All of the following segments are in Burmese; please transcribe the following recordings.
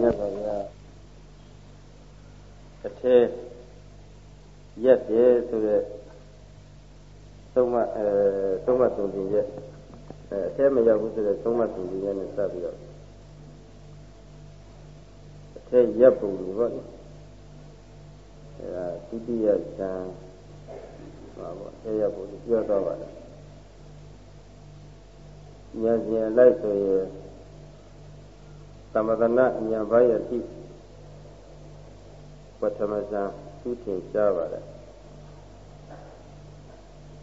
မြတ်စွာဘုရားအထဲရက်တယ်ဆိုတဲ့သုံးမအဲသုံးမသုံးပြင်ရက်အဲအထဲမရောက်ဘူးဆိုတဲ့သုံးမသုံးပြင်ရက်နဲ့စပ်ပြီးတော့အထဲရက်ပုံလို့ပေါ့လေအဲဒါဒုတိယဇန်ပါပေါ့အဲရက်ပုံပြောတော့ပါတယ်ဉာဏ်ဉာဏ်လိုက်ဆိုရင် သမထနာဉာဏ်ပိုင်းအထိပထမဇန်သူထင်ရှားပါတယ်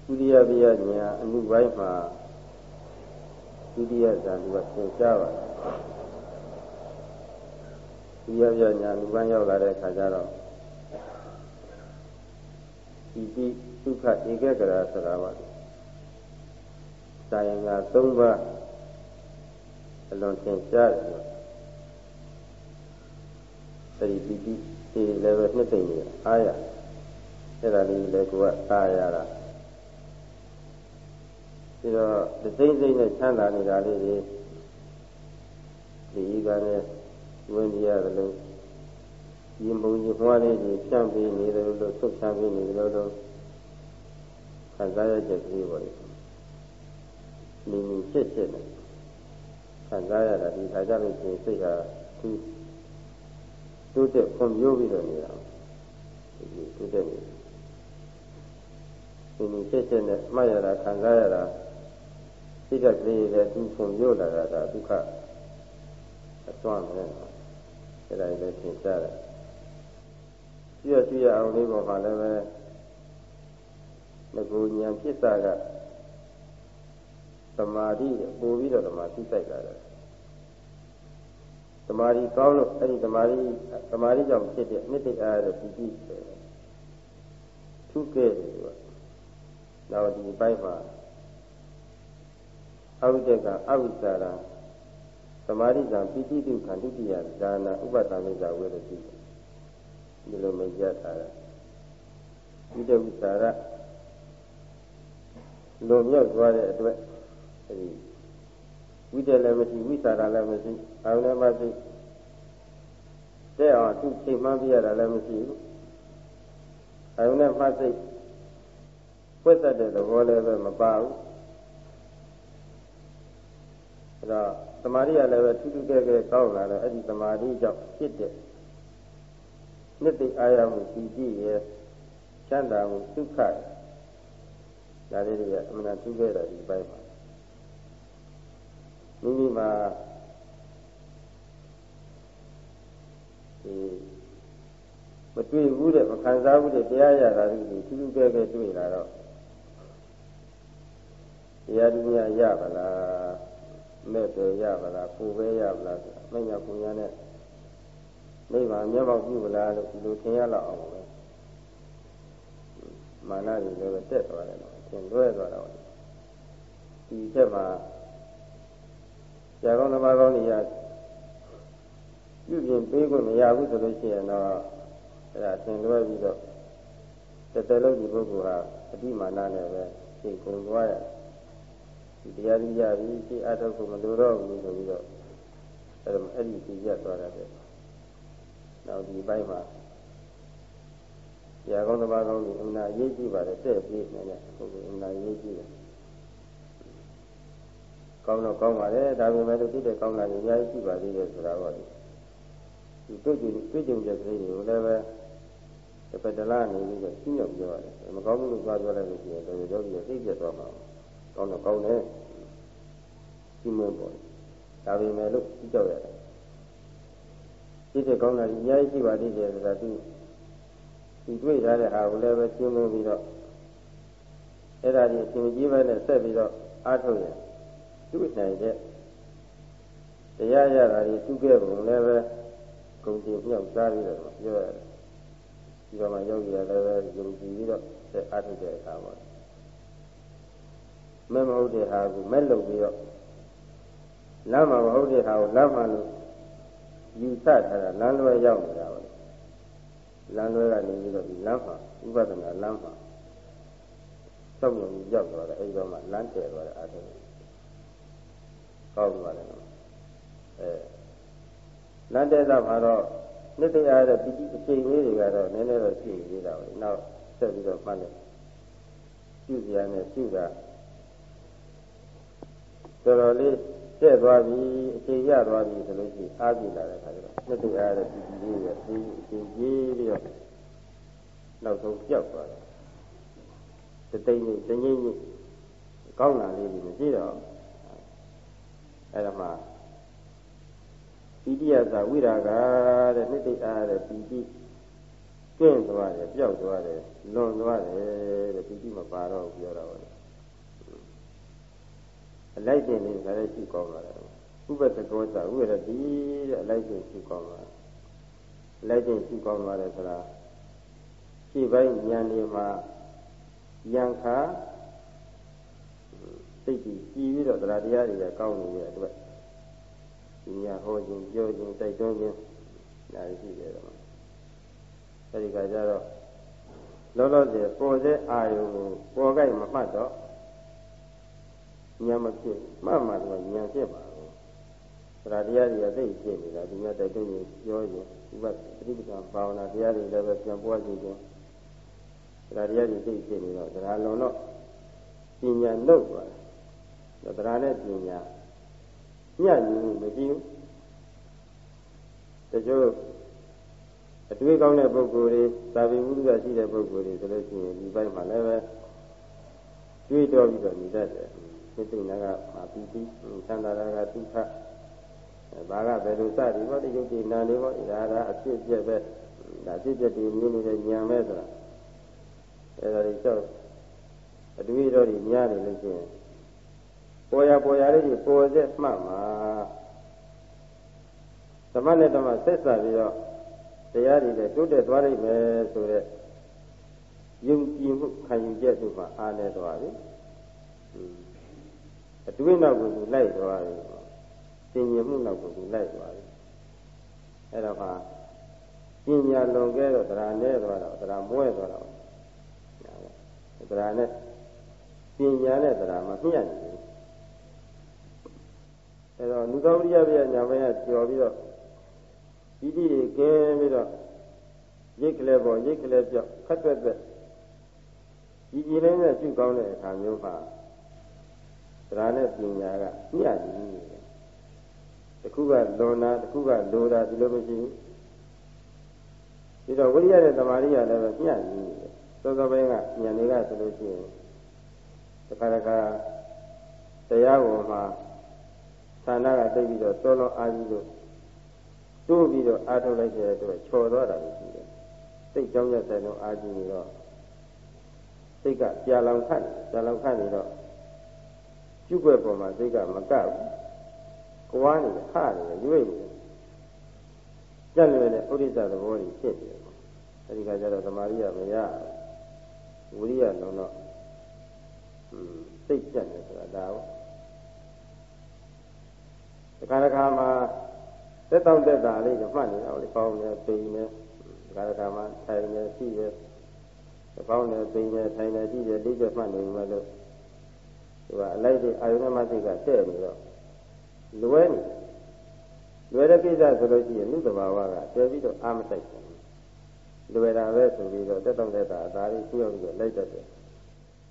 ဒုတိယပြညာအမှုပိုင်းမှာဒုတိယဇန်ကသင်ရှားပါတယ်ဒုတိယပြညာအမှုပိုင်းရောက်လာတဲ့အခါကျတော့ဒီဒီဒုက္ခဧကဂရဆိုတာပါစာရင်က၃ပါးအလွန်သင်ရှားတယ် အဲဒီပီတိဒီလည်းပဲနှစ်သိမ့်နေအားရအဲ့ဒါလေးလည်းကိုကသားရတာပြီးတော့ဒီစိမ့်စိမ့်နဲ့ချမ်းသာနေတာလေးတွေဒီဤကနဲ့ဝင်ကြရတယ်လို့ရင်ပုံကြီးဘွားလေးကြီးဖြန့်ပြီးနေတယ်လို့ဆုတ်ချပြီးနေတယ်လို့ခံစားရချက်ကြီးပေါ်တယ်နေနေဖြစ်ဖြစ်နဲ့ခံစားရတာဒီခါကြလို့ရှိရင်စိတ်ကသူ တိုးတက်ဖွံ့ဖြိုးပြီးတော့နေတာဒီတိုးတက်နေဒီနည်းဖြစ်ဖြစ်နဲ့မှတ်ရတာခံစားရတာစိတ်ကလေးလည်းသူဖွံ့ဖြိုးလာတာဒါဒုက္ခအစွမ်းပဲအဲ့ဒါလည်းသင်ရှားတယ်ကြည့်ရကြည့်ရအောင်လေးပေါ်မှာလည်းပဲငကူဉာဏ်ဖြစ်တာကသမာဓိပို့ပြီးတော့ဓမ္မသိစိုက်လာတယ် သမာဓိကောင်းလို့အဲ့ဒီသမာဓိသမာဓိကြောင့်ဖြစ်တဲ့နှစ်သိအားရတဲ့ဒီကြည့်ထုခဲ့တယ်ကွာနောက်ဒီဘိုက်မှာအဝိဇ္ဇကအဝိဇ္ဇာရသမာဓိကံပိဋိတုခံဒုတိယဇာနာဥပဒမိဇာဝေရတိဒီလိုမရထားတာဣဒဝိစာရလွန်မြောက်သွားတဲ့အတွက်အဲဒီ ဝိတ္တလည်းမရှိဝိသရာလည်းမရှိအာရုံလည်းမရှိတဲ့အောင်သူချိန်မှန်းပြရတာလည်းမရှိဘူးအာရုံနဲ့မှတ်စိတ်ပွက်သက်တဲ့သဘောလည်းပဲမပါဘူးအဲတော့သမာဓိကလည်းပဲထူးထူးကဲကဲကောင်းလာတော့အဲ့ဒီသမာဓိကြောင့်ဖြစ်တဲ့နှစ်သိအာရမှုကြည်ကြည်ရဲ့ချမ်းသာမှုဒုက္ခဒါလေးတွေကအမှန်တူးခဲ့တာဒီပိုင်းပါ မိမိမှာဒီမတွေ့ဘူးတဲ့မခံစားဘူးတဲ့တရားရတာတွေသူသူကဲကဲတွေ့လာတော့တရားသူများရပါလားမဲ့ပဲရပါလားပူပဲရပါလားဆိုတာမညာပူညာနဲ့နိဗ္ဗာန်မျက်မှောက်ပြုပါလားလို့ဒီလိုသင်ရလောက်အောင်ပဲမာနတွေလည်းတက်သွားတယ်တော့သင်လွဲသွားတော့ဒီထက်မှာဆ ရာကောင်းသမားကောင်းတွေကပြုပြင်ပေးခွင့်မရဘူးဆိုလို့ရှိရင်တော့အဲ့ဒါသင်လွဲပြီးတော့တစ်သက်လုံးဒီပုဂ္ဂိုလ်ဟာအတိမာနနဲ့ပဲသိကုန်သွားရဒီတရားကြီးရပြီသိအထုတ်ကိုမလိုတော့ဘူးဆိုပြီးတော့အဲ့ဒါအဲ့ဒီသိရသွားတာပဲနောက်ဒီဘက်မှာဆရာကောင်းသမားကောင်းတွေအမှန်အရေးကြီးပါတယ်တဲ့ပြီးနေတယ်ပုဂ္ဂိုလ်အမှန်အရေးကြီးတယ် ကောင်းတော့ကောင်းပါလေဒါပေမဲ့လို့သိတဲ့ကောင်းတာတွေအများကြီးရှိပါသေးတယ်ဆိုတာပေါ့ဒီတွေ့ကြည့်တွေ့ကြုံတဲ့ကလေးတွေကိုလည်းပဲတစ်ပတ်တလားနေပြီးတော့ရှင်းရောက်ပြောရတယ်မကောင်းဘူးလို့ပြောပြောလိုက်လို့ရှိရင်တော်တော်ကြီးသိပြတ်သွားမှာကောင်းတော့ကောင်းတယ်ရှင်းမပေါ်ဒါပေမဲ့လို့သိကြောက်ရတယ်သိတဲ့ကောင်းတာတွေအများကြီးရှိပါသေးတယ်ဆိုတာသူဒီတွေ့ထားတဲ့ဟာကိုလည်းပဲရှင်းမပြီးတော့အဲ့ဒါဒီအရှင်ကြီးပဲနဲ့ဆက်ပြီးတော့အားထုတ်ရင် တွေ့နိုင်တဲ့တရားရတာတွေသူ့ခဲ့ပုံလည်းပဲဂုံတင်မြောက်စားပြီးတော့ပြောရတယ်ဒီတော့မှယောဂီရလည်းပဲယုံကြည်ပြီးတော့ဆက်အားထုတ်တဲ့အခါပေါ့မဲ့မဟုတ်တဲ့ဟာကိုမဲ့လုပ်ပြီးတော့လမ်းမှာမဟုတ်တဲ့ဟာကိုလမ်းမှာလို့ယူဆထားတာလမ်းလွဲရောက်နေတာပေါ့လမ်းလွဲကနေပြီးတော့ဒီလမ်းမှာဥပဒနာလမ်းမှာစောင့်လို့ရောက်သွားတယ်အဲဒီတော့မှလမ်းတည်သွားတယ်အားထုတ် ကောင်းပါလေအဲလတ်တဲ့သာမှာတော့နှစ်တရားတဲ့ပီတိအချိန်လေးတွေကတော့နည်းနည်းတော့ရှိသေးတာပဲနောက်ဆက်ပြီးတော့မှတ်လိုက်ပြုစရာနဲ့ပြုတာတော်တော်လေးတဲ့သွားပြီအချိန်ရသွားပြီဆိုလို့ရှိရင်အားကြည့်လာတဲ့ခါကျတော့နှစ်တရားတဲ့ပီတိလေးရဲ့အချိန်အချိန်ကြီးပြီးတော့နောက်ဆုံးပြောက်သွားတယ်တသိမ့်ကြီးတငိမ့်ကြီးကောင်းတာလေးတွေမရှိတော့ အဲ့ဒါမှပီတိယသာဝိရာဂတဲ့နှစ်သိအားတဲ့ပီတိကျင့်သွားတယ်ပျောက်သွားတယ်လွန်သွားတယ်တဲ့ပီတိမပါတော့ပြောတာပါအလိုက်တင်လေးဒါလည်းရှိကောင်းပါလားဥပဒကောသဝိရတိတဲ့အလိုက်တင်ရှိကောင်းပါအလိုက်တင်ရှိကောင်းပါတယ်ဆိုတာရှေ့ပိုင်းဉာဏ်တွေမှာယံခါ စိတ်ကြီးကြည်ပြီးတော့တရားတရားတွေကကောင်းနေတဲ့အတွက်ဒီညာဟောခြင်းပြောခြင်းတိုက်တွန်းခြင်းဒါရှိတယ်တော့အဲဒီကကြတော့လောလောဆယ်ပေါ်တဲ့အာယုံကိုပေါ်ကြိုက်မမှတ်တော့ညာမဖြစ်မှတ်မှတော့ညာဖြစ်ပါဘူးတရားတရားတွေကသိဖြစ်နေတာဒီမြတ်တိုက်တွန်းခြင်းပြောခြင်းဥပပฏิပဒါဘာဝနာတရားတွေလည်းပဲပြန်ပွားခြင်းခြင်းတရားတရားတွေသိဖြစ်နေတော့တရားလုံးတော့ပညာနှုတ်သွားတယ် တရားနဲ့ပညာညံ့ညီမှုမရှိဘူးတချို့အတွေ့ကောင်းတဲ့ပုဂ္ဂိုလ်တွေသာဝေဝိသုရှိတဲ့ပုဂ္ဂိုလ်တွေဆိုလို့ရှိရင်ဒီဘက်မှာလည်းပဲတွေးတော်ပြီးတော့နေတတ်တယ်စိတ်နာကမာပီတိသန္တာရကဒုက္ခဘာကဘယ်လိုစသည်ပေါ့ဒီယုတ်ဒီနာနေပေါ့ဒါကအဖြစ်ပြက်ပဲဒါအဖြစ်ပြက်ဒီမြင်နေတဲ့ဉာဏ်ပဲဆိုတာအဲဒါတွေတော့အတွေ့တော်တွေများနေလို့ရှိရင် ပေါ်ရပေါ်ရလေးတွေပေါ်ဆက်မှတ်မှာသမနဲ့သမဆက်စားပြီးတော့တရားတွေလည်းတိုးတက်သွားနိုင်မယ်ဆိုတော့ယုံကြည်မှုခံယူချက်တို့မှာအားနေသွားပြီအတွေ့နောက်ကိုသူလိုက်သွားပြီသင်ញမှုနောက်ကိုသူလိုက်သွားပြီအဲ့တော့ဟာပညာလွန်ခဲ့တော့တရားနဲ့သွားတော့တရားမွဲသွားတော့တရားနဲ့ပညာနဲ့တရားမမျှနေဘူး အဲတော့လူတော်ဝိရိယပြညာမရကျော်ပြီးတော့ဤတိတွေကင်းပြီးတော့ရိတ်ကလေးပေါ်ရိတ်ကလေးပြောက်ခတ်တွက်တွက်ဒီကြည်လေးနဲ့ရှုကောင်းတဲ့အခါမျိုးမှာတရားနဲ့ပညာကမျှနေတယ်တခုကလွန်တာတခုကလိုတာဒီလိုမရှိဘူးဒီတော့ဝိရိယနဲ့သမာဓိရလည်းပဲမျှနေတယ်သောသောပိုင်းကဉာဏ်တွေကဆိုလို့ရှိရင်တခါတခါတရားပေါ်မှာ ဌာနကသိပြီးတော့တော်တော်အားကြီးလို့တိုးပြီးတော့အားထုတ်လိုက်တဲ့အတွက်ချော်သွားတာလည်းရှိတယ်စိတ်ကြောင်းရတဲ့တော့အားကြီးနေတော့စိတ်ကကြာလောင်ခတ်ကြာလောင်ခတ်နေတော့ကျွတ်ွက်ပေါ်မှာစိတ်ကမကပ်ဘူးကွာနေတယ်ခနေတယ်ရွေ့နေတယ်ကြက်လွယ်တဲ့ဥဒိစ္စသဘောကြီးဖြစ်နေတယ်အဲဒီကကျတော့သမာဓိရမရဝိရိယလုံးတော့စိတ်ကြက်နေဆိုတာဒါဟုတ်တ ခါတခါမှာသက်တောင့်သက်တာလေးကိုမှတ်နေတာလေပေါင်းနေပိန်နေတခါတခါမှာထိုင်နေရှိရပေါင်းနေပိန်နေထိုင်နေရှိရလေးချက်မှတ်နေမှလို့သူကအလိုက်တဲ့အာယုဏမသိကတဲ့နေတော့လွဲနေလွယ်တဲ့ကိစ္စဆိုလို့ရှိရင်လူတဘာဝကတည်ပြီးတော့အာမဆိုင်ဘူးလွယ်တာပဲဆိုပြီးတော့သက်တောင့်သက်တာအသာလေးပြီးပြီးတော့လိုက်တတ်တယ်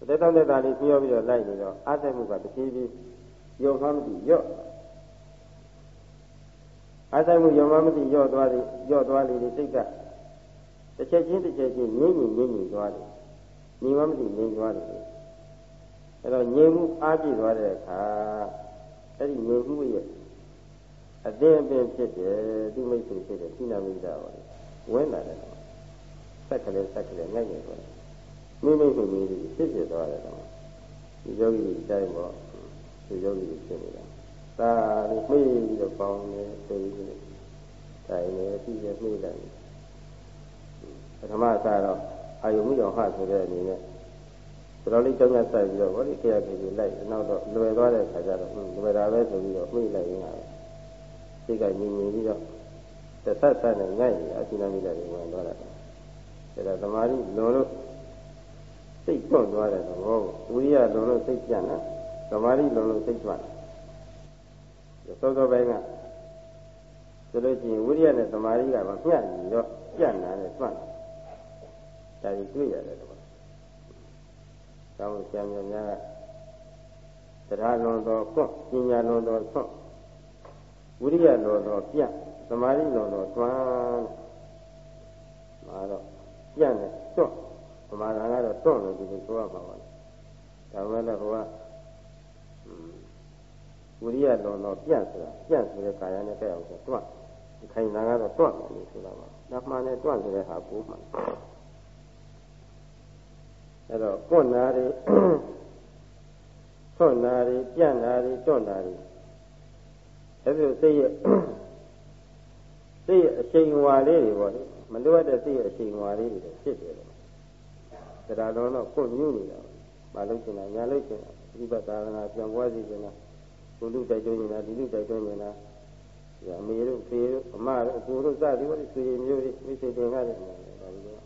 သက်တောင့်သက်တာလေးပြီးပြီးတော့လိုက်နေတော့အားသက်မှုကတဖြည်းဖြည်းယုံမှမသိရော့ အားဆိုင်မှုယုံမှမသိရော့သွားသည်ရော့သွားလေဒီစိတ်ကတစ်ချက်ချင်းတစ်ချက်ချင်းငြိမ့်ငြိမ့်ငြိမ့်ငြိမ့်သွားတယ်ညီမမသိငြိမ့်သွားတယ်အဲ့တော့ငြိမ်မှုအားပြည့်သွားတဲ့အခါအဲ့ဒီငြိမ်မှုရဲ့အတင်းအပင်ဖြစ်တယ်သူမိတ်ဆွေဖြစ်တယ်သိနာမိတာပါဝင်လာတယ်ဆက်ကလေးဆက်ကလေးငိုက်နေသွားတယ်မိမိကိုမိမိဖြစ်ဖြစ်သွားတယ်တော့ဒီယောဂီတွေတိုင်းပေါ့ဒီယောဂီတွေဖြစ်နေတာ ဒါလေးမှေးပြီးတော့ပေါင်းနေသိနေတိုင်းနေပြီးရမှေးလိုက်ပထမအစားတော့အာယုံမှုတော်ဟဆိုတဲ့အနေနဲ့တော်တော်လေးကြောင်းရဆိုင်ပြီးတော့ဗောဒီခရခေကြီးလိုက်နောက်တော့လွယ်သွားတဲ့ခါကျတော့လွယ်တာပဲဆိုပြီးတော့မှိလိုက်ရင်းတာစိတ်ကငြိမ်ငြိမ်ပြီးတော့သက်သက်သက်နဲ့ငိုက်နေအစိနာမိလိုက်ဝင်သွားတာဒါကသမာဓိလွန်လို့စိတ်တွန့်သွားတဲ့သဘောကိုဝိရိယလွန်လို့စိတ်ပြန့်တာသမာဓိလွန်လို့စိတ်တွန့်တာ သောသောပိုင်းကဆိုလို့ရှိရင်ဝိရိယနဲ့သမာဓိကမမျှညီတော့ပြန့်လာတယ်မှတ်ဒါကြီးတွေ့ရတယ်တော့။ကောင်းဆရာများများကတရားလွန်တော်ကွတ်ပညာလွန်တော်ဆွတ်ဝိရိယလွန်တော်ပြန့်သမာဓိလွန်တော်တွန်းမှာတော့ပြန့်တယ်တွန်းသမာဓိကတော့တွန်းလို့ဒီလိုဆိုရပါပါဒါမှလည်းဟိုက ဝိရိယလွန်တော်ပြန့်ဆိုတာပြန့်ဆိုတဲ့ကာယနဲ့တက်အောင်ဆိုတွန်းဒီခိုင်နာကတော့တွန့်တယ်လို့ဆိုတာပါဒါမှလည်းတွန့်ဆိုတဲ့ဟာကိုမှအဲ့တော့ပွင့်နာတွေထွန့်နာတွေပြန့်နာတွေတွန့်နာတွေအဲ့ဒီစိတ်ရဲ့စိတ်ရဲ့အချိန်ဝါလေးတွေပေါ့လေမလိုအပ်တဲ့စိတ်ရဲ့အချိန်ဝါလေးတွေဖြစ်တယ်လို့တရားတော်တော့ကိုညှို့နေတာမလုပ်ချင်တာညာလုပ်ချင်တာဒီဘသာသနာပြန်ပွားစီချင်တာ ကိုလူတိုက်တွန်းနေတာဒီလူတိုက်တွန်းနေတာဒီအမေတို့ဖေတို့အမတို့အကိုတို့စသည်ပေါ့ဒီဆွေမျိုးတွေမိတ်ဆွေတင်ကားတယ်ဒါတွေတော့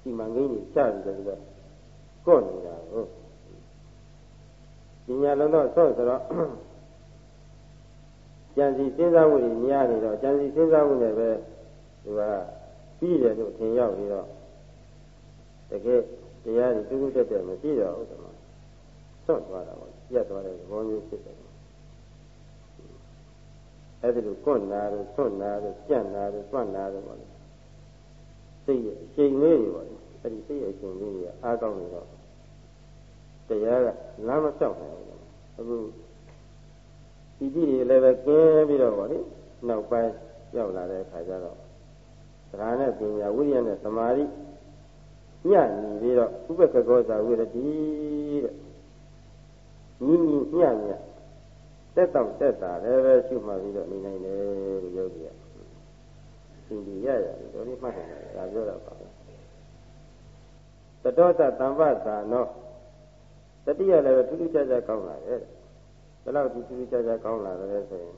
ဒီမငိမ့်ကြီးချပြီးတော့ကော့နေတာဟုတ်ပညာလုံးတော့ဆော့ဆိုတော့ကြံစီစဉ်းစားမှုတွေများနေတော့ကြံစီစဉ်းစားမှုနဲ့ပဲသူကပြီးတယ်လို့ထင်ရောက်ပြီးတော့တကယ်တရားတွေတူတူတက်တက်မရှိတော့ဘူးဒီမှာဆော့သွားတာပေါ့ ပြတ်သွားတဲ့ဘောမျိုးဖြစ်တယ်အဲ့ဒီလိုကွန့်နာတို့ဆွန့်နာတို့ကြန့်နာတို့တွန့်နာတို့ပေါ့လေစိတ်ရဲ့အချိန်လေးတွေပေါ့လေအဲ့ဒီစိတ်ရဲ့အချိန်လေးတွေကအားကောင်းနေတော့တရားကလမ်းမလျှောက်နိုင်ဘူးအခုဒီကြည့်တွေလည်းပဲကျင်းပြီးတော့ဗောလေနောက်ပိုင်းရောက်လာတဲ့အခါကျတော့သရနဲ့ပညာဝိရိယနဲ့သမာဓိညံ့နေပြီးတော့ဥပက္ခကောဇာဝိရတိတဲ့ ညီညီညံ့ညံ့တက်တော့တက်တာလည်းပဲရှုမှတ်ပြီးတော့နေနိုင်တယ်လို့ပြောကြည့်ရသင်ဒီရရတယ်တို့လေးမှတ်တယ်ဒါပြောတော့ပါပဲတတောတတမ္ပသာနောတတိယလည်းပဲထူးထူးခြားခြားကောင်းလာတယ်ဘယ်လောက်ဒီထူးထူးခြားခြားကောင်းလာတယ်ဆိုရင်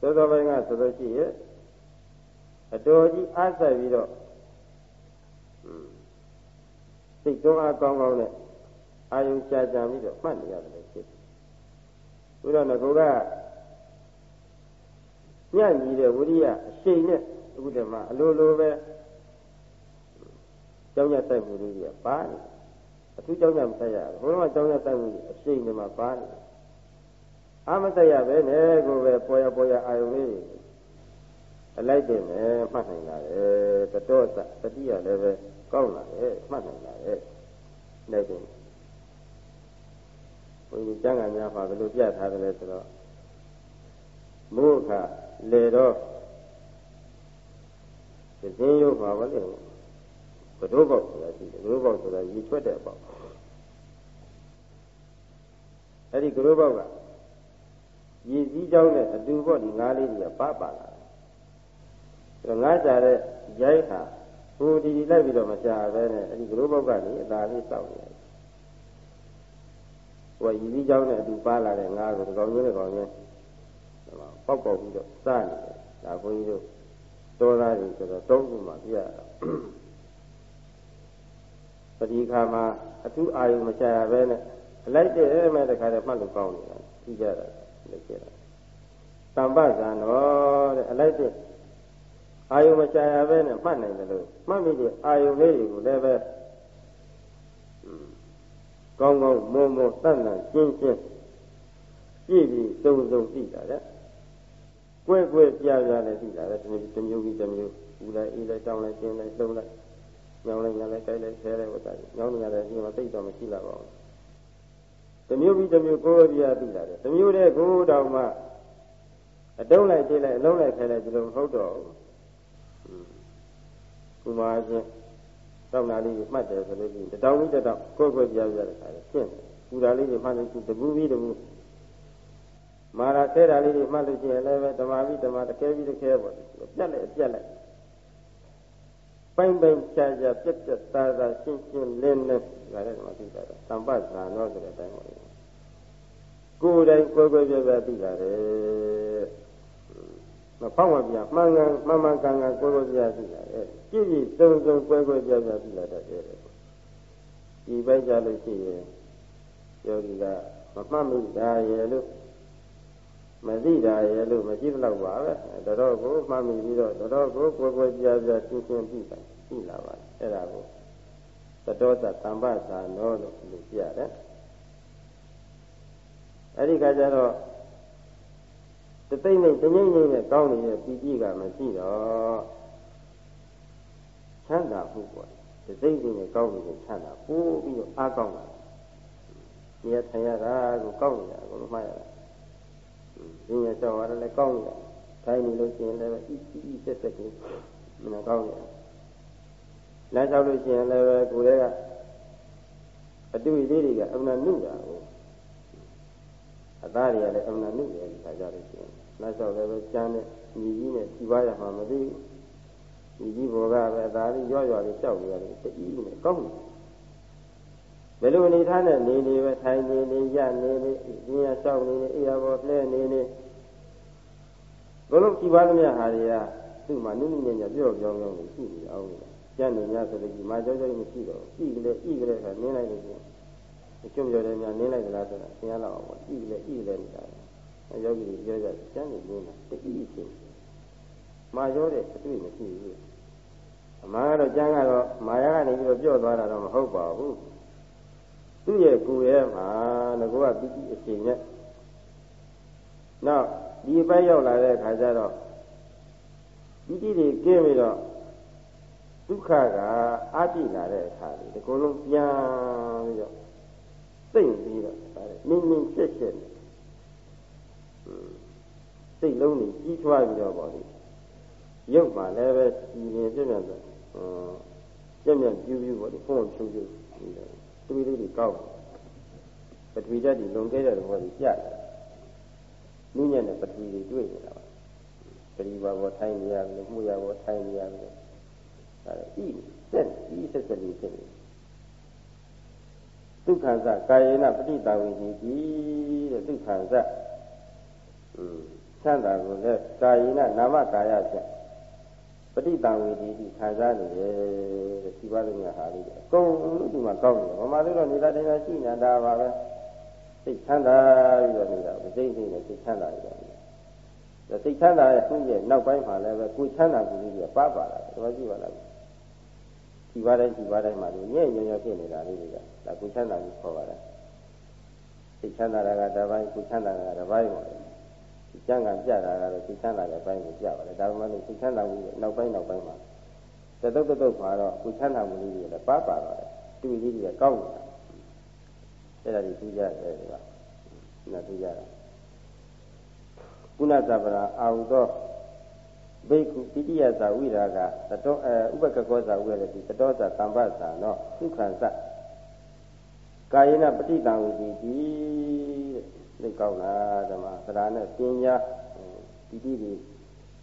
သောသောပိုင်းကဆိုလို့ရှိရဲ့အတော်ကြီးအားဆက်ပြီးတော့စိတ်တော်အားကောင်းကောင်းနဲ့ အာယုရှားကြံပြီးတော့မှတ်နေရတယ်ဖြစ်တယ်။ဘုရားငကောကညံ့ကြီးတဲ့ဝိရိယအရှိန်နဲ့အခုတည်းမှာအလိုလိုပဲကြောင်းရတိုက်မှုလေးကြီးပါနေတယ်အထူးကြောင့်ကြမဆက်ရဘူးဘုရားကြောင့်ရတိုက်မှုအရှိန်တွေမှာပါနေအာမဆက်ရပဲနဲ့ကိုပဲပေါ်ရပေါ်ရအာယုလေးအလိုက်တင်မယ်မှတ်နိုင်လာတယ်တတော်သတတိယလည်းပဲကောင်းလာတယ်မှတ်နိုင်လာတယ်လိုက်တင် ဘုရားကျမ်းဂန်များမှာဘယ်လိုပြထားတယ်လဲဆိုတော့မို့ခလေတော့ဒီင်းရုပ်ပါပါလေဘဒုဘောက်ဆိုတာရှိတယ်ဘဒုဘောက်ဆိုတာရည်ထွက်တဲ့ဘောက်အဲ့ဒီဘဒုဘောက်ကရည်စည်းကြောင်းနဲ့အတူပေါ့ဒီငါးလေးတွေကပါပါလာတယ်အဲ့တော့ငါးကြတဲ့ရိုက်ဟာဟိုဒီဒီလိုက်ပြီးတော့မရှာပဲနဲ့အဲ့ဒီဘဒုဘောက်ကနေအသာလေးစောက်နေတယ် ဟိုရည်စည်းကြောင်းနဲ့အတူပါလာတဲ့ငါးကိုဒီကောင်ကြီးနဲ့ကောင်ကြီးပေါက်ပေါက်ပြီးတော့စနေတယ်ဒါဘုန်းကြီးတို့သောသားတွေဆိုတော့သုံးခုမှပြရတာပတိခါမှာအထူးအာယုမချရပဲနဲ့အလိုက်တဲ့မဲ့တခါတည်းမှတ်လို့ကောင်းနေတာကြည့်ကြတာလက်ကျတာတမ္ပဇာနောတဲ့အလိုက်တဲ့အာယုမချရပဲနဲ့မှတ်နိုင်တယ်လို့မှတ်မိတဲ့အာယုလေးတွေကိုလည်းပဲ ကောင်းကောင်းမုံမုံတတ်တန်ရှင်းရှင်းကြည့်ပြီးစုံစုံသိတာတဲ့ကွဲကွဲပြားပြားလည်းသိတာတဲ့တမျိုးတမျိုးပြီးတမျိုးဦးလိုက်အေးလိုက်တောင်းလိုက်ကျင်းလိုက်လုံးလိုက်ညောင်းလိုက်ညာလိုက်ကြိုက်လိုက်ဆဲလိုက်ဝတ်တာညောင်းနေရတယ်ဒီမှာသိတော့မရှိလာပါဘူးတမျိုးပြီးတမျိုးကိုယ်ပြားသိတာတဲ့တမျိုးတည်းကိုယ်တောင်မှအတုံးလိုက်ကြိလိုက်အလုံးလိုက်ဆဲလိုက်ဒီလိုမဟုတ်တော့ဘူးဥမာချင်း တောင်းတာလေးကိုမှတ်တယ်ဆိုလို့ရှိရင်တောင်းပြီးတောင်းကိုယ်ကိုယ်ပြားပြားတဲ့ခါကျရှင်းတယ်ပူတာလေးကိုမှတ်လို့ရှိတပူပြီးတပူမာရာဆဲတာလေးတွေမှတ်လို့ရှိရင်လည်းပဲဓမ္မပြီးဓမ္မတကယ်ပြီးတကယ်ပေါ့ပြတ်လိုက်ပြတ်လိုက်ပိုင်းပိုင်းခြားခြားပြက်ပြက်သားသားရှင်းရှင်းလင်းလင်းဒါလည်းတော့သိတာတော့သံပတ်ဇာနောဆိုတဲ့အတိုင်းပါလေကိုယ်တိုင်ကိုယ်ကိုယ်ပြပြသိတာလေမဖောက်မပြမှန်ကန်မှန်မှန်ကန်ကန်ကိုယ်ကိုယ်ပြသိတာလေ ကြည့်ကြည့်စုံစုံကိုယ်ကိုယ်ပြပြသိလာတတ်တယ်ဒီပိုက်ကြလို့ရှိရင်ယောဂီကမမှတ်မိတာရဲ့လို့မသိတာရဲ့လို့မရှိတော့ပါပဲတော်တော်ကိုမှတ်မိပြီးတော့တော်တော်ကိုကိုယ်ကိုယ်ပြပြရှင်းရှင်းပြီးပါပြီလာပါအဲ့ဒါကိုသတောသသံပသံနောလို့လူပြတယ်အဲ့ဒီကကြတော့တသိမ့်နဲ့တငိမ့်ငိမ့်နဲ့ကောင်းနေတဲ့ပီတိကမရှိတော့ ချမ်းသာမှုပေါ့တသိမ့်နဲ့ကောင်းနေတဲ့ချမ်းသာပိုးပြီးတော့အားကောင်းလာနေရာထိုင်ရတာကိုကောင်းနေတာကိုမှတ်ရတာဒီရတော့ရတယ်လည်းကောင်းနေတာထိုင်နေလို့ရှိရင်လည်းဤဤဆက်ဆက်ကိုမနကောင်းနေတာလမ်းလျှောက်လို့ရှိရင်လည်းကိုယ်ရဲ့အတူလေးတွေကအမှန်နုတာကိုအသားတွေကလည်းအမှန်နုတယ်ဒီခါကြလို့ရှိရင်လမ်းလျှောက်လည်းပဲကျမ်းနဲ့ညီကြီးနဲ့ဖြီးပါရမှာမသိဘူး ညီကြီးဘောကပဲအသားလေးရွရွလေးကြောက်နေရတယ်တအီးနဲ့ကောင်းတယ်ဘယ်လိုအနေထားနဲ့နေနေပဲထိုင်နေနေရနေနေပြင်းရလျှောက်နေနေအေးရဘောလှဲနေနေဘလို့ဖြီးပါသမျှဟာတွေကသူ့မှာနုနုညံ့ညံ့ပြော့ပြောင်းပြောင်းနေရှိနေအောင်လို့ကျန်နေများဆိုလို့ဒီမှာကြောကြောမရှိတော့ဤကလေးဤကလေးကနင်းလိုက်လို့ရှိရင်ကျုံကြော်တယ်များနင်းလိုက်ကြလားဆိုတာသင်ရတော့အောင်ပေါ့ဤကလေးဤကလေးနေတာအဲယောဂီပြောကြကျန်နေနေတာတတိအချင်းမာရောတဲ့အတွေ့မရှိဘူး အမှန်ကတော့ကျန်ကတော့မာယာကနေပြီးတော့ပြော့သွားတာတော့မဟုတ်ပါဘူးသူ့ရဲ့ကိုယ်ရဲ့မှာငကောကပိဋိအချိန်နဲ့နောက်ဒီအပိုင်းရောက်လာတဲ့အခါကျတော့ပိဋိတွေကင်းပြီးတော့ဒုက္ခကအာပြည့်လာတဲ့အခါဒီဒီကုလုံးပြန်ပြီးတော့စိတ်ပြီးတော့ဒါလေနင်းနင်းရှက်ရှက်နေစိတ်လုံးကြီးကြီးထွားပြီးတော့ပေါ့လေရုပ်မှလည်းပဲကြည်ရင်ပြည့်ပြည့်ဆို ပြည့်ပြည့်ပြူးပြူးပေါ့လေဖုံးဖြူဖြူတွေးလေးတွေကောက်ပထဝီဓာတ်တွေလုံခဲ့တဲ့ဘောတွေပြတယ်နင်းညံ့တဲ့ပထဝီတွေတွေ့နေတာပါပရိပါဘောထိုင်းနေရတယ်မှုရဘောထိုင်းနေရတယ်ဒါလည်းဤဆက်ဤဆက်ဆက်လေးဖြစ်နေဒုက္ခသကာယေနပဋိတာဝေတိတိတဲ့ဒုက္ခသอืมချမ်းသာကိုလည်းကာယေနနာမကာယဖြင့် ပဋိတာဝေတိတိခံစားနေတယ်တဲ့ဒီပါလို့များဟာလေးအကုန်လုံးဒီမှာကောင်းတယ်ဗမာတို့တော့နေတာတရားရှိနေတာပါပဲစိတ်ချမ်းသာပြီးတော့နေတာစိတ်စိတ်နဲ့စိတ်ချမ်းသာပြီးတော့စိတ်ချမ်းသာရဲ့သူ့ရဲ့နောက်ပိုင်းမှာလည်းပဲကိုယ်ချမ်းသာမှုလေးတွေပါပါလာတယ်ဒါမှကြည့်ပါလားဒီပါတိုင်းဒီပါတိုင်းမှာညံ့ညံ့ညံ့ဖြစ်နေတာလေးတွေကဒါကိုချမ်းသာကြီးခေါ်ပါတယ်စိတ်ချမ်းသာတာကတစ်ပိုင်းကိုချမ်းသာတာကတစ်ပိုင်းပါလေဒီ ကျမ်းကပြတာကတော့စိတ်ချမ်းသာတဲ့ဘိုင်းကိုပြပါတယ်ဒါပေမဲ့စိတ်ချမ်းသာမှုရဲ့နောက်ပိုင်းနောက်ပိုင်းမှာတတုတ်တတုတ်မှာတော့ကိုချမ်းသာမှုလေးတွေလည်းပါပါပါတယ်တူကြီးတွေကကောင်းနေတာအဲ့ဒါကြီးသူကြတယ်ဒီကနာသူကြတာကုဏသဗ္ဗရာအာဟုသောဘိက္ခုပိဋိယသာဝိရာကသတောအဲဥပကကောသာဝိရတိသတောသာတမ္ပသာနောဒုက္ခံသကာယေနပဋိတံဝိတိတိ တဲ့ကောင်းလားဓမ္မသရနဲ့ပညာပိဋိဒီ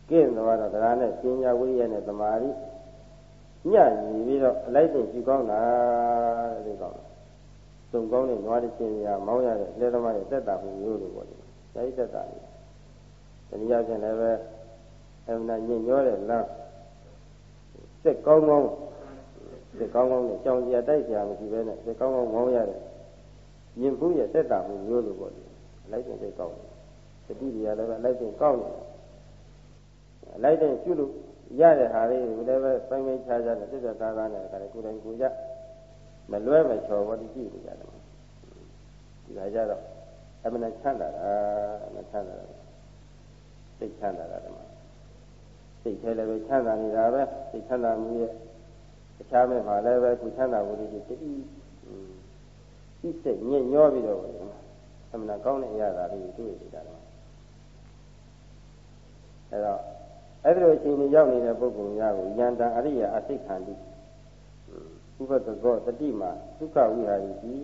ကင်းသွားတော့သရနဲ့ပညာဝိရိယနဲ့သမာဓိညညီပြီးတော့အလိုက်တင်ကြည့်ကောင်းတာတဲ့ကောင်းလားစုံကောင်းတဲ့နွားတစ်ချင်းများမောင်းရတဲ့လက်သမားရဲ့သက်တာမှုမျိုးလိုပေါ့လေ။ဒါဤသက်တာလေး။တနည်းအားဖြင့်လည်းပဲအမှန်ညင်ညောတဲ့လမ်းစက်ကောင်းကောင်းစက်ကောင်းကောင်းနဲ့ကြောင်စရာတိုက်စရာမရှိဘဲနဲ့စက်ကောင်းကောင်းမောင်းရတဲ့ညင်ဘူးရဲ့တက်တာမှုမျိုးလိုပေါ့လေ လိုက်တဲ့စိတ်ကောင်းတယ်တတိတွေကလည်းပဲလိုက်တဲ့ကောင်းတယ်လိုက်တဲ့ကျွလို့ရတဲ့ဟာလေးကိုလည်းပဲပိုင်းပိုင်းခြားခြားနဲ့ပြည့်ပြည့်သားသားနဲ့ဒါလည်းကိုယ်တိုင်ကိုယ်ကြမလွဲမချော်ဘောဒီကြည့်နေကြတယ်ဒီကကြတော့အမှန်ချမ်းသာတာအမှန်ချမ်းသာတာစိတ်ချမ်းသာတာဓမ္မစိတ်ထဲလည်းပဲချမ်းသာနေတာပဲစိတ်ချမ်းသာမှုရဲ့အခြားမဲ့မှာလည်းပဲကိုချမ်းသာမှုတွေတည်ဤဤစိတ်ညစ်ညောပြီးတော့ အမှန်ကောင်းတဲ့အရာတွေတွေ့နေတာတော့အဲတော့အဲ့ဒီလိုအချိန်ကြီးရောက်နေတဲ့ပုဂ္ဂိုလ်များကိုယန္တအရိယာအစိတ်ခံတိဥပဒကောတတိမာဒုက္ခဝိဟာရီတိ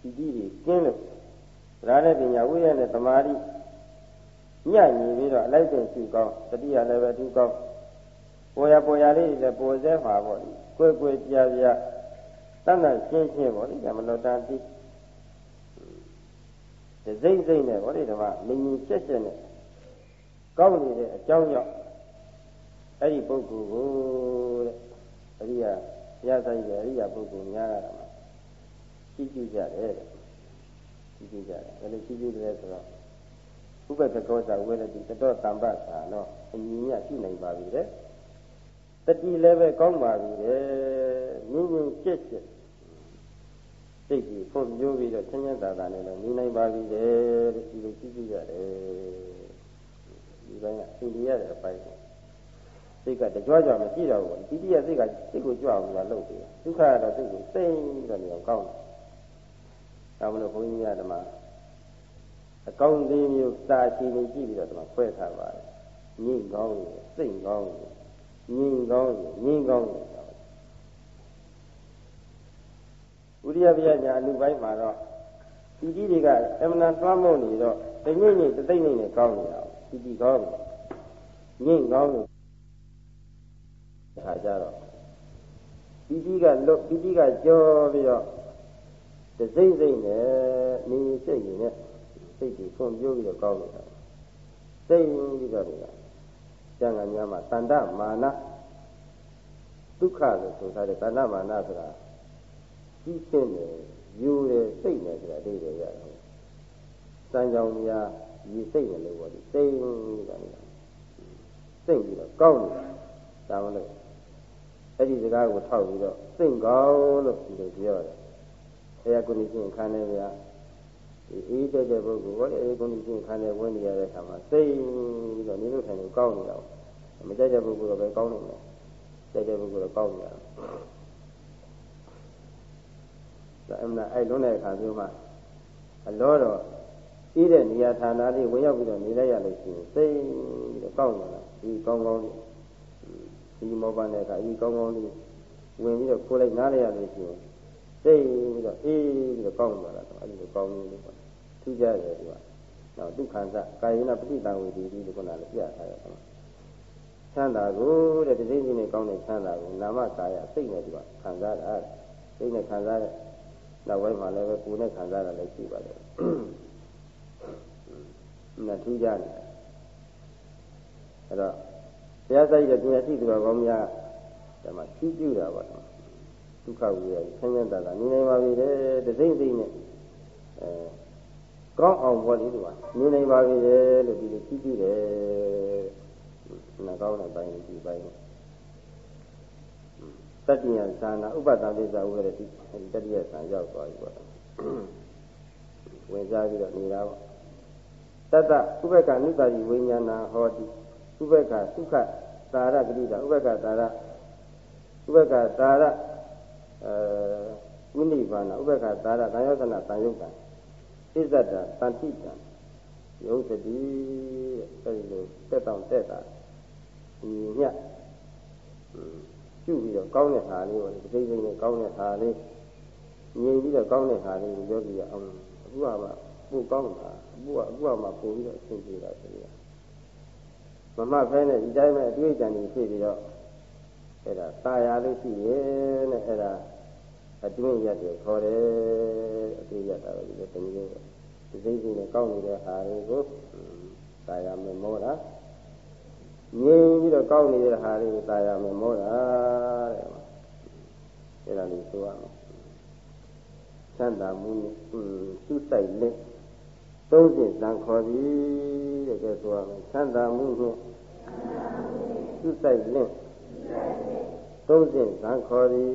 ဒီဒီကြီးကင်းလို့ဒါနဲ့ပညာဝိရနဲ့သမာဓိညံ့ညီပြီးတော့အလိုက်တဲ့ရှုကောင်းတတိယလည်းပဲသူကောင်းပေါ်ရပေါ်ရလေးတွေလည်းပေါ်စဲမှာပေါ့လေကိုယ်ကိုယ်ပြပြ တတ်တတ်ရှင်းရှင်းပေါ့လေမလို့တန်တိဒီစိတ်စိတ်နဲ့ပေါ့လေဓမ္မမင်းကြီးရှက်ရှက်နဲ့ကောင်းနေတဲ့အကြောင်းကြောင့်အဲ့ဒီပုဂ္ဂိုလ်ကိုတဲ့အရိယာဘုရားဆိုင်ကအရိယာပုဂ္ဂိုလ်များရတာမှာရှိကြည့်ကြတယ်ဒီရှိကြတယ်ဘယ်လိုရှိကြတယ်ဆိုတော့ဥပ္ပကကောဇဝေရတိတတော်တမ္ပသာတော့အညီညရှိနိုင်ပါပြီတဲ့ တတိလည်းပဲကောင်းပါပြီတဲ့မြင်းမြင်းကျက်ကျက်စိတ်ကြီးဖွံ့ဖြိုးပြီးတော့ဆင်းရဲသာသာနဲ့လည်းနေနိုင်ပါပြီတဲ့ဒီလိုရှိကြရတယ်ဒီပိုင်းကအိန္ဒိယရဲ့အပိုင်းစိတ်ကတကြွကြွမရှိတော့ဘူးဒီတိယစိတ်ကစိတ်ကိုကြွအောင်လာလုပ်တယ်ဒုက္ခကတော့စိတ်ကိုစိတ်ပြီးတော့နေအောင်ကောင်းတယ်ဒါမလို့ဘုန်းကြီးများဓမ္မအကောင်းလေးမျိုးစာချီနေကြည့်ပြီးတော့ဓမ္မခွဲထားပါတယ်ညင်ကောင်းတယ်စိတ်ကောင်းတယ် ညင်ကောင်းတယ်ညင်ကောင်းတယ်ဥရိယပြညာအလူပိုင်းမှာတော့ဒီကြီးတွေကအမှန်တန်သွမ်းမုံနေတော့တညိမ့်ညိမ့်တသိမ့်နေကောင်းနေတာဒီကြီးကောင်းတယ်ညင်ကောင်းတယ်ခါကြတော့ဒီကြီးကလွတ်ဒီကြီးကကြောပြီးတော့တစိမ့်စိမ့်နဲ့နေစိတ်ရည်နဲ့စိတ်ကြီးဖွံ့ဖြိုးပြီးတော့ကောင်းနေတာစိတ်ပြီးတော့ နေတာကျန်ကများမှာတဏ္ဍမာနဒုက္ခလို့ဆိုထားတဲ့တဏ္ဍမာနဆိုတာကြီးရှင်းတယ်ယူတယ်စိတ်နဲ့ဆိုတာအဓိပ္ပာယ်ရတယ်စံကြောင်များရည်စိတ်နဲ့လို့ပေါ့ဒီစိတ်ပြီးတော့နေတာစိတ်ပြီးတော့ကောင်းနေတာဒါမလို့အဲ့ဒီစကားကိုထောက်ပြီးတော့စိတ်ကောင်းလို့ဒီလိုပြောတယ်။တရားကုဏီရှင်ခံနေကြဒီ အေးတဲ့တဲ့ပုဂ္ဂိုလ်ကလည်းအေးကုဏီရှင်ခံနေဝင်နေရတဲ့အခါမှာစိတ်ပြီးတော့နေလို့ထိုင်လို့ကောင်းနေတာ။မကြိုက်တဲ့ပုဂ္ဂိုလ်ကပဲကောင်းနေတယ်။ကြိုက်တဲ့ပုဂ္ဂိုလ်ကကောင်းနေတာ။ဒါအမှန်အဲ့လုံးတဲ့အခါမျိုးမှာအလောတော့ပြီးတဲ့နေရာဌာနလေးဝင်ရောက်ပြီးတော့နေလိုက်ရလို့ရှိရင်စိတ်ပြီးတော့ကောင်းနေတာဒီကောင်းကောင်းလေးဒီမောပန်းတဲ့အခါဒီကောင်းကောင်းလေးဝင်ပြီးတော့ခိုးလိုက်နားလိုက်ရလို့ရှိရင်စိတ်ပြီးတော့အေးပြီးတော့ကောင်းသွားတာတော့အဲ့ဒီလိုကောင်းနေလို့ပေါ့ ထူးကြတယ်သူကနောက်ဒုက္ခသကာယနာပฏิတံဝေဒီဒီလို့ခုနကလည်းပြထားရတယ်ချမ်းသာကိုတဲ့ဒီစိတ်ကြီးနဲ့ကောင်းတဲ့ချမ်းသာကိုနာမကာယစိတ်နဲ့သူကခံစားတာစိတ်နဲ့ခံစားတဲ့နောက်ဝိုင်းမှာလည်းပဲကိုယ်နဲ့ခံစားတာလည်းရှိပါတယ်။နာထူးကြတယ်အဲ့တော့တရားဆိုင်တဲ့တရားရှိသူတော်ကောင်းများဒါမှချီးကျူးတာပါတော့ဒုက္ခဝိရဆင်းရဲတာကနေနိုင်ပါပြီတဲ့တစိမ့်စိမ့်နဲ့အဲ ကောင်းအောင်ဘောလေးသူကနေနိုင်ပါပြီတဲ့လို့ဒီလိုချီးကျူးတယ်နာကောင်းတဲ့ပိုင်းဒီပိုင်းတတ္တိယဇာနာဥပဒံပိစာဝရတိအဲဒီတတ္တိယဇာရောက်သွားပြီပေါ့ဝင်စားပြီးတော့နေတာပေါ့တတ္တဥပက္ခနုတ္တိဝိညာဏဟောတိဥပက္ခသုခသာရဂတိတာဥပက္ခသာရဥပက္ခသာရအဲဝိနိဗ္ဗာန်ဥပက္ခသာရကာယောသနာတန်ယုတ်တံ ဣဇ္ဇတတန်တိတံယုတ်တိအဲဒီလိုတက်တောင်တက်တာဒီညပြုပြီးတော့ကောင်းတဲ့ဟာလေးပေါ့ဒီစိတ်စိတ်နဲ့ကောင်းတဲ့ဟာလေးငြိမ်ပြီးတော့ကောင်းတဲ့ဟာလေးကိုယောဂီကအောင်အခုကမှပို့ကောင်းတာအခုကအခုကမှပို့ပြီးတော့အဆင်ပြေတာဆိုရမမဖဲနဲ့ဒီတိုင်းပဲအတွေ့အကြံတွေဖြစ်ပြီးတော့အဲ့ဒါตายရလို့ရှိရဲ့နဲ့အဲ့ဒါ အတွင်းရက်တွေခေါ်တယ်အတွင်းရက်တာပဲဒီလိုတနည်းလေးဒီစိတ်ကြီးနဲ့ကောက်နေတဲ့ဟာတွေကိုသာယာမမောတာငြိမ်ပြီးတော့ကောက်နေတဲ့ဟာတွေကိုသာယာမမောတာတဲ့အဲ့ဒါလေးပြောရမယ်ချမ်းသာမှုနဲ့သူ့ဆိုင်နဲ့သုံးစဉ်ဇံခေါ်ပြီတဲ့ကဲဆိုရမယ်ချမ်းသာမှုနဲ့သူ့ဆိုင်နဲ့ သုံးစဉ်ဇံခေါ်သည်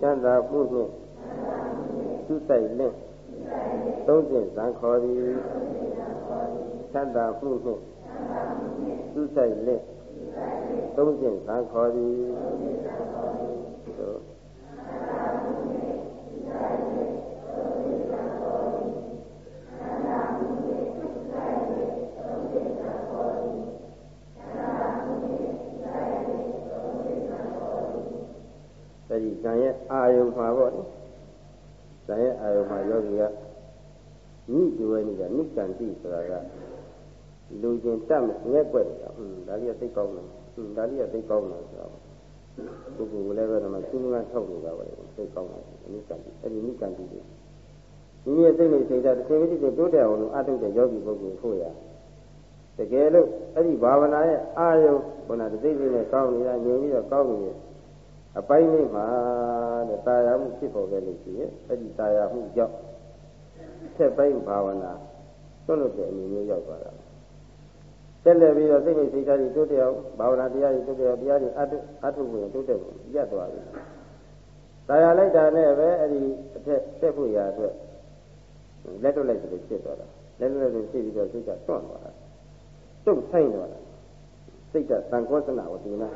သံတာမှုနှင့်သူ့ဆိုင်လက်သုံးစဉ်ဇံခေါ်သည်သံတာမှုနှင့်သူ့ဆိုင်လက်သုံးစဉ်ဇံခေါ်သည် အဲဒီဇံရဲ့အာယုံမှာပေါ့လေဇံရဲ့အာယုံမှာယောဂီကညိကျွဲနေတာနိကံတိဆိုတာကလူကျင်တတ်မဲ့ငဲ့ွက်နေတာဟွန်းဒါလေးကသိကောင်းတယ်ဟွန်းဒါလေးကသိကောင်းတယ်ဆိုတော့ပုဂ္ဂိုလ်ကလည်းပဲတော့သူငါထောက်နေတာပါလေသိကောင်းတယ်နိကံတိအဲဒီနိကံတိကိုဒီနေ့စိတ်နဲ့စိတ်ဓာတ်တစ်ချိန်တစ်ချိန်တိုးတက်အောင်လို့အထုတ်တဲ့ယောဂီပုဂ္ဂိုလ်ဖို့ရတကယ်လို့အဲ့ဒီဘာဝနာရဲ့အာယုံခုနတသိသိနဲ့ကောင်းနေတာညင်ပြီးတော့ကောင်းနေ အပိုင်းလေးမှာတဲ့တာယာမှုဖြစ်ပေါ်ခဲ့လို့ရှိရင်အဲ့ဒီတာယာမှုကြောင့်ထက်ပိုင်းဘာဝနာသွတ်လို့တဲ့အနေမျိုးရောက်သွားတာတက်လက်ပြီးတော့စိတ်နဲ့စိတ်ဓာတ်တွေတိုးတက်အောင်ဘာဝနာတရားတွေတိုးတက်အောင်တရားတွေအထုအထုဝင်တိုးတက်ဝင်ရပ်သွားပြီ။တာယာလိုက်တာနဲ့ပဲအဲ့ဒီအထက်တက်ဖို့ရာအတွက်လက်တွက်လိုက်တယ်ဖြစ်သွားတာ။လက်တွက်လိုက်ဖြစ်ပြီးတော့စိတ်ကတွန့်သွားတာ။တုံ့ဆိုင်သွားတာ။စိတ်ကသံဃောသနာဝတိနာ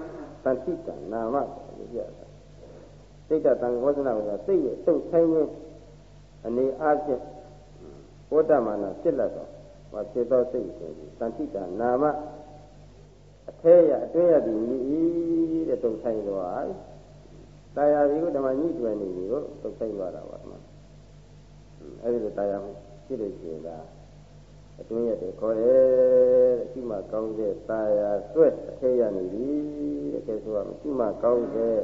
သန္တိတနာမ လို့ပြောတာ။စိတ်ကသံဃောသနာဝတိနာစိတ်ရဲ့တုံ့ဆိုင်ခြင်းအနေအားဖြင့်ဘုဒ္ဓမာနဖြစ်လက်တော့ဟောဖြစ်သောစိတ်ဆိုပြီးတန်တိတာနာမအထဲရအတွင်းရသည်မြည်တဲ့တုံဆိုင်သွားတာယာဒီကိုဓမ္မညှိတွယ်နေပြီကိုတုံဆိုင်သွားတာပါဓမ္မအဲဒီလိုတာယာမှုဖြစ်လို့ရှိရင်ဒါ အတွင်းရတယ်ခေါ်တယ်တဲ့ရှိမှကောင်းတဲ့တာယာဆွဲအထဲရနေပြီတဲ့ကဲဆိုရမယ်ရှိမှကောင်းတဲ့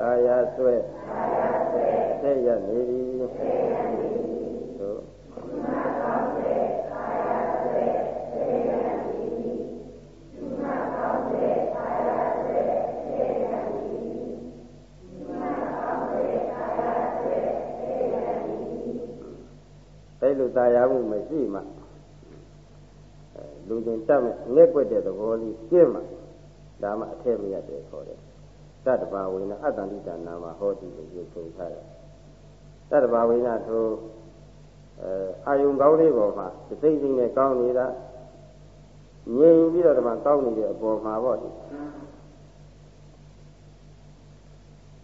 တာယာဆွဲအထဲရနေပြီအဲ့ လိုตายရမှုမရှိမှလူချင်းတတ်မဲ့ငဲ့ွက်တဲ့သဘောလေးကျင့်မှဒါမှအထက်မရတယ်ခေါ်တယ်တတ္တဘာဝိနအတ္တန္တိတနာမှာဟောဒီလိုပြောဆိုထားတယ်တတ္တဘာဝိနထိုအဲအာယုံကောင်းလေးပေါ်မှာစိတ်စိတ်နဲ့ကောင်းနေတာငြိမ်ပြီးတော့ဒီမှာကောင်းနေတဲ့အပေါ်မှာပေါ့ဒီ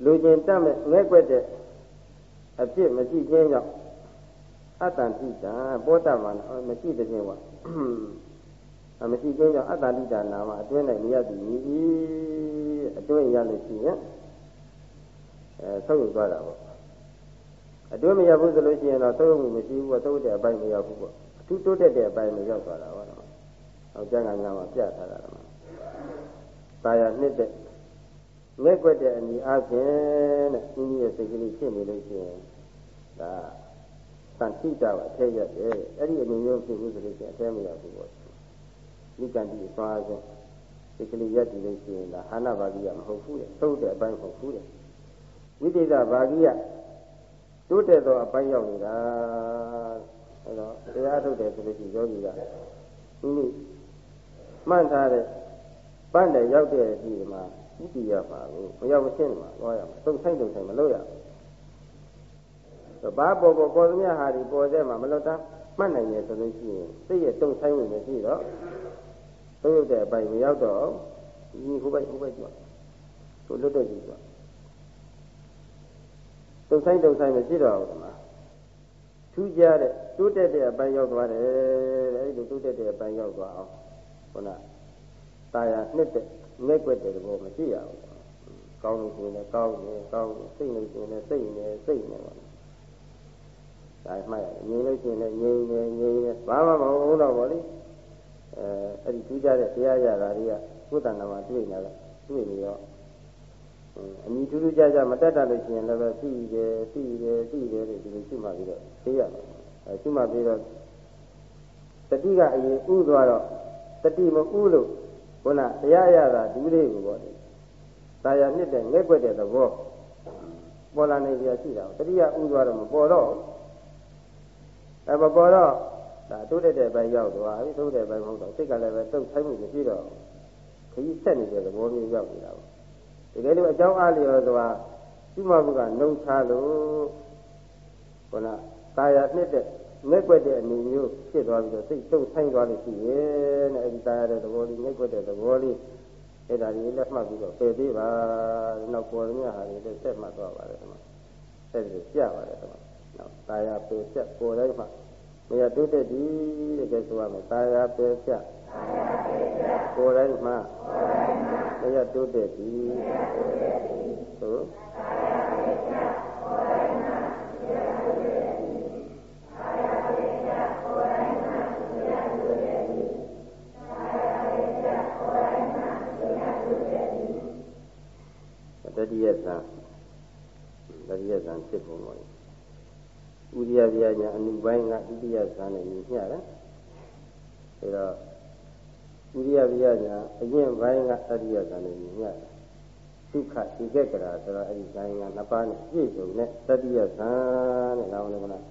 လူချင်းတတ်မဲ့ငဲ့ွက်တဲ့အဖြစ်မရှိခြင်းကြောင့် အတ္တန္တိတာပောတမနာမရှိတဲ့ခြင်းကအမရှိခြင်းကြောင့်အတ္တန္တိတာနာမအတွင်း၌မြတ်သည်ဤအတွင်းရလို့ရှိရင်အဲဆုပ်ယူသွားတာပေါ့အတွင်းမရဘူးဆိုလို့ရှိရင်တော့သုံးမှုမရှိဘူးပေါ့သုံးတဲ့အပိုင်းမရောက်ဘူးပေါ့အထူးတိုးတက်တဲ့အပိုင်းမရောက်သွားတာပေါ့နော်။အောင်ကျန်ကညာမှာပြထားတာတော့။တာယာနှစ်တဲ့ငဲ့ွက်တဲ့အညီအချင်းတဲ့ဤနည်းရဲ့စိတ်ကလေးဖြစ်နေလို့ရှိရင်ဒါ သံတိတာအထက်ရတယ်အဲ့ဒီအနေမျိုးဖြစ်ဘူးဆိုလို့ရှိရင်အထက်မရဘူးပေါ့ဒီကံဒီသွားခြင်းဒီကလေးရက်တည်လို့ရှိရင်ဒါဟာနာဘာဂိယမဟုတ်ဘူးတဲ့သုတ်တဲ့အပိုင်းမဟုတ်ဘူးတဲ့ဝိသေသဘာဂိယတိုးတက်သောအပိုင်းရောက်နေတာအဲ့တော့တရားထုတ်တယ်ဆိုလို့ရှိရင်ယောဂီကဒီနေ့မှန်ထားတဲ့ပန်းတယ်ရောက်တဲ့အချိန်မှာဥတည်ရပါဘူးမရောက်မရှင်းမှာသွားရမှာသုံးဆိုင်သုံးဆိုင်မလို့ရဘူး ဘာပေါ်ပေါ်ပေါ်သမျှဟာဒီပေါ်တဲ့မှာမလွတ်တမ်းမှတ်နိုင်ရဆိုလို့ရှိရင်စိတ်ရဲ့တုံဆိုင်ဝင်မရှိတော့သုံးရတဲ့အပိုင်းမရောက်တော့ဒီဟိုဘက်ဟိုဘက်ကြွသူလွတ်တဲ့ကြည့်ကြွတုံဆိုင်တုံဆိုင်မရှိတော့ဘူးကွာထူးခြားတဲ့တိုးတက်တဲ့အပိုင်းရောက်သွားတယ်တဲ့အဲဒီလိုတိုးတက်တဲ့အပိုင်းရောက်သွားအောင်ခုနတာယာနှစ်တဲ့ငဲ့ွက်တဲ့သဘောမရှိရဘူးကောင်းလို့ရှိရင်လည်းကောင်းတယ်ကောင်းတယ်စိတ်လို့ရှိရင်လည်းစိတ်နေစိတ်နေပါ ဒါမှတ်ရငြိမ်လို့ရှိရင်လည်းငြိမ်နေငြိမ်နေဘာမှမဟုတ်တော့ဘောလေအဲအဲ့ဒီထူးခြားတဲ့တရားရတာတွေကကုသနာမှာတွေ့နေတာတွေ့နေတော့အမိထူးထူးခြားခြားမတက်တတ်လို့ရှိရင်လည်းပဲသိတယ်သိတယ်သိတယ်လို့ဒီလိုရှိမှပြီးတော့သိရမှာအဲရှိမှပြီးတော့တတိကအရင်ဥသွားတော့တတိမဥလို့ခုနတရားရတာဒူးလေးကိုပေါ့တာယာနှစ်တဲ့ငဲ့ွက်တဲ့သဘောပေါ်လာနေကြရှိတာတတိယဥသွားတော့မပေါ်တော့ အဲမပေါ်တော့ဒါတိုးတက်တဲ့ဘက်ရောက်သွားပြီတိုးတဲ့ဘက်မဟုတ်တော့စိတ်ကလည်းပဲတုတ်ဆိုင်မှုမရှိတော့ခကြီးဆက်နေတဲ့သဘောမျိုးရောက်နေတာပေါ့တကယ်လို့အကြောင်းအားလျော်ဆိုတာရှိမှဘုကနှုံချလို့ခုနကာယနှစ်တဲ့ငဲ့ွက်တဲ့အနေမျိုးဖြစ်သွားပြီးတော့စိတ်တုတ်ဆိုင်သွားလို့ရှိရဲ့တဲ့အဲဒီကာယတဲ့သဘောလေးငဲ့ွက်တဲ့သဘောလေးအဲ့ဒါကြီးလက်မှတ်ပြီးတော့ပယ်သေးပါနောက်ပေါ်ရင်းဟာတွေလည်းဆက်မှတ်သွားပါတယ်ဒီမှာဆက်ပြီးပြပါတယ်ဒီမှာ နောက်ကာယပယ်ချက်ပေါ်တိုင်းမှာမရတိုးတက်သည်တဲ့ကဲဆိုရမယ်ကာယပယ်ချက်ပေါ်တိုင်းမှာမရတိုးတက်သည်သို့တတိယသံတတိယသံဖြစ်ပုံပေါ် ဥရိယပြညာအနုပိုင်းကဒုတိယသံနဲ့ညီမျှတယ်အဲတော့ဥရိယပြညာအရင်ပိုင်းကတတိယသံနဲ့ညီမျှတယ်ဒုက္ခဒီကက်ကရာဆိုတော့အဲဒီဇာယင်ကနှစ်ပါးနဲ့ပြည့်စုံတဲ့တတိယသံတဲ့ကောင်းလို့ကလားဒ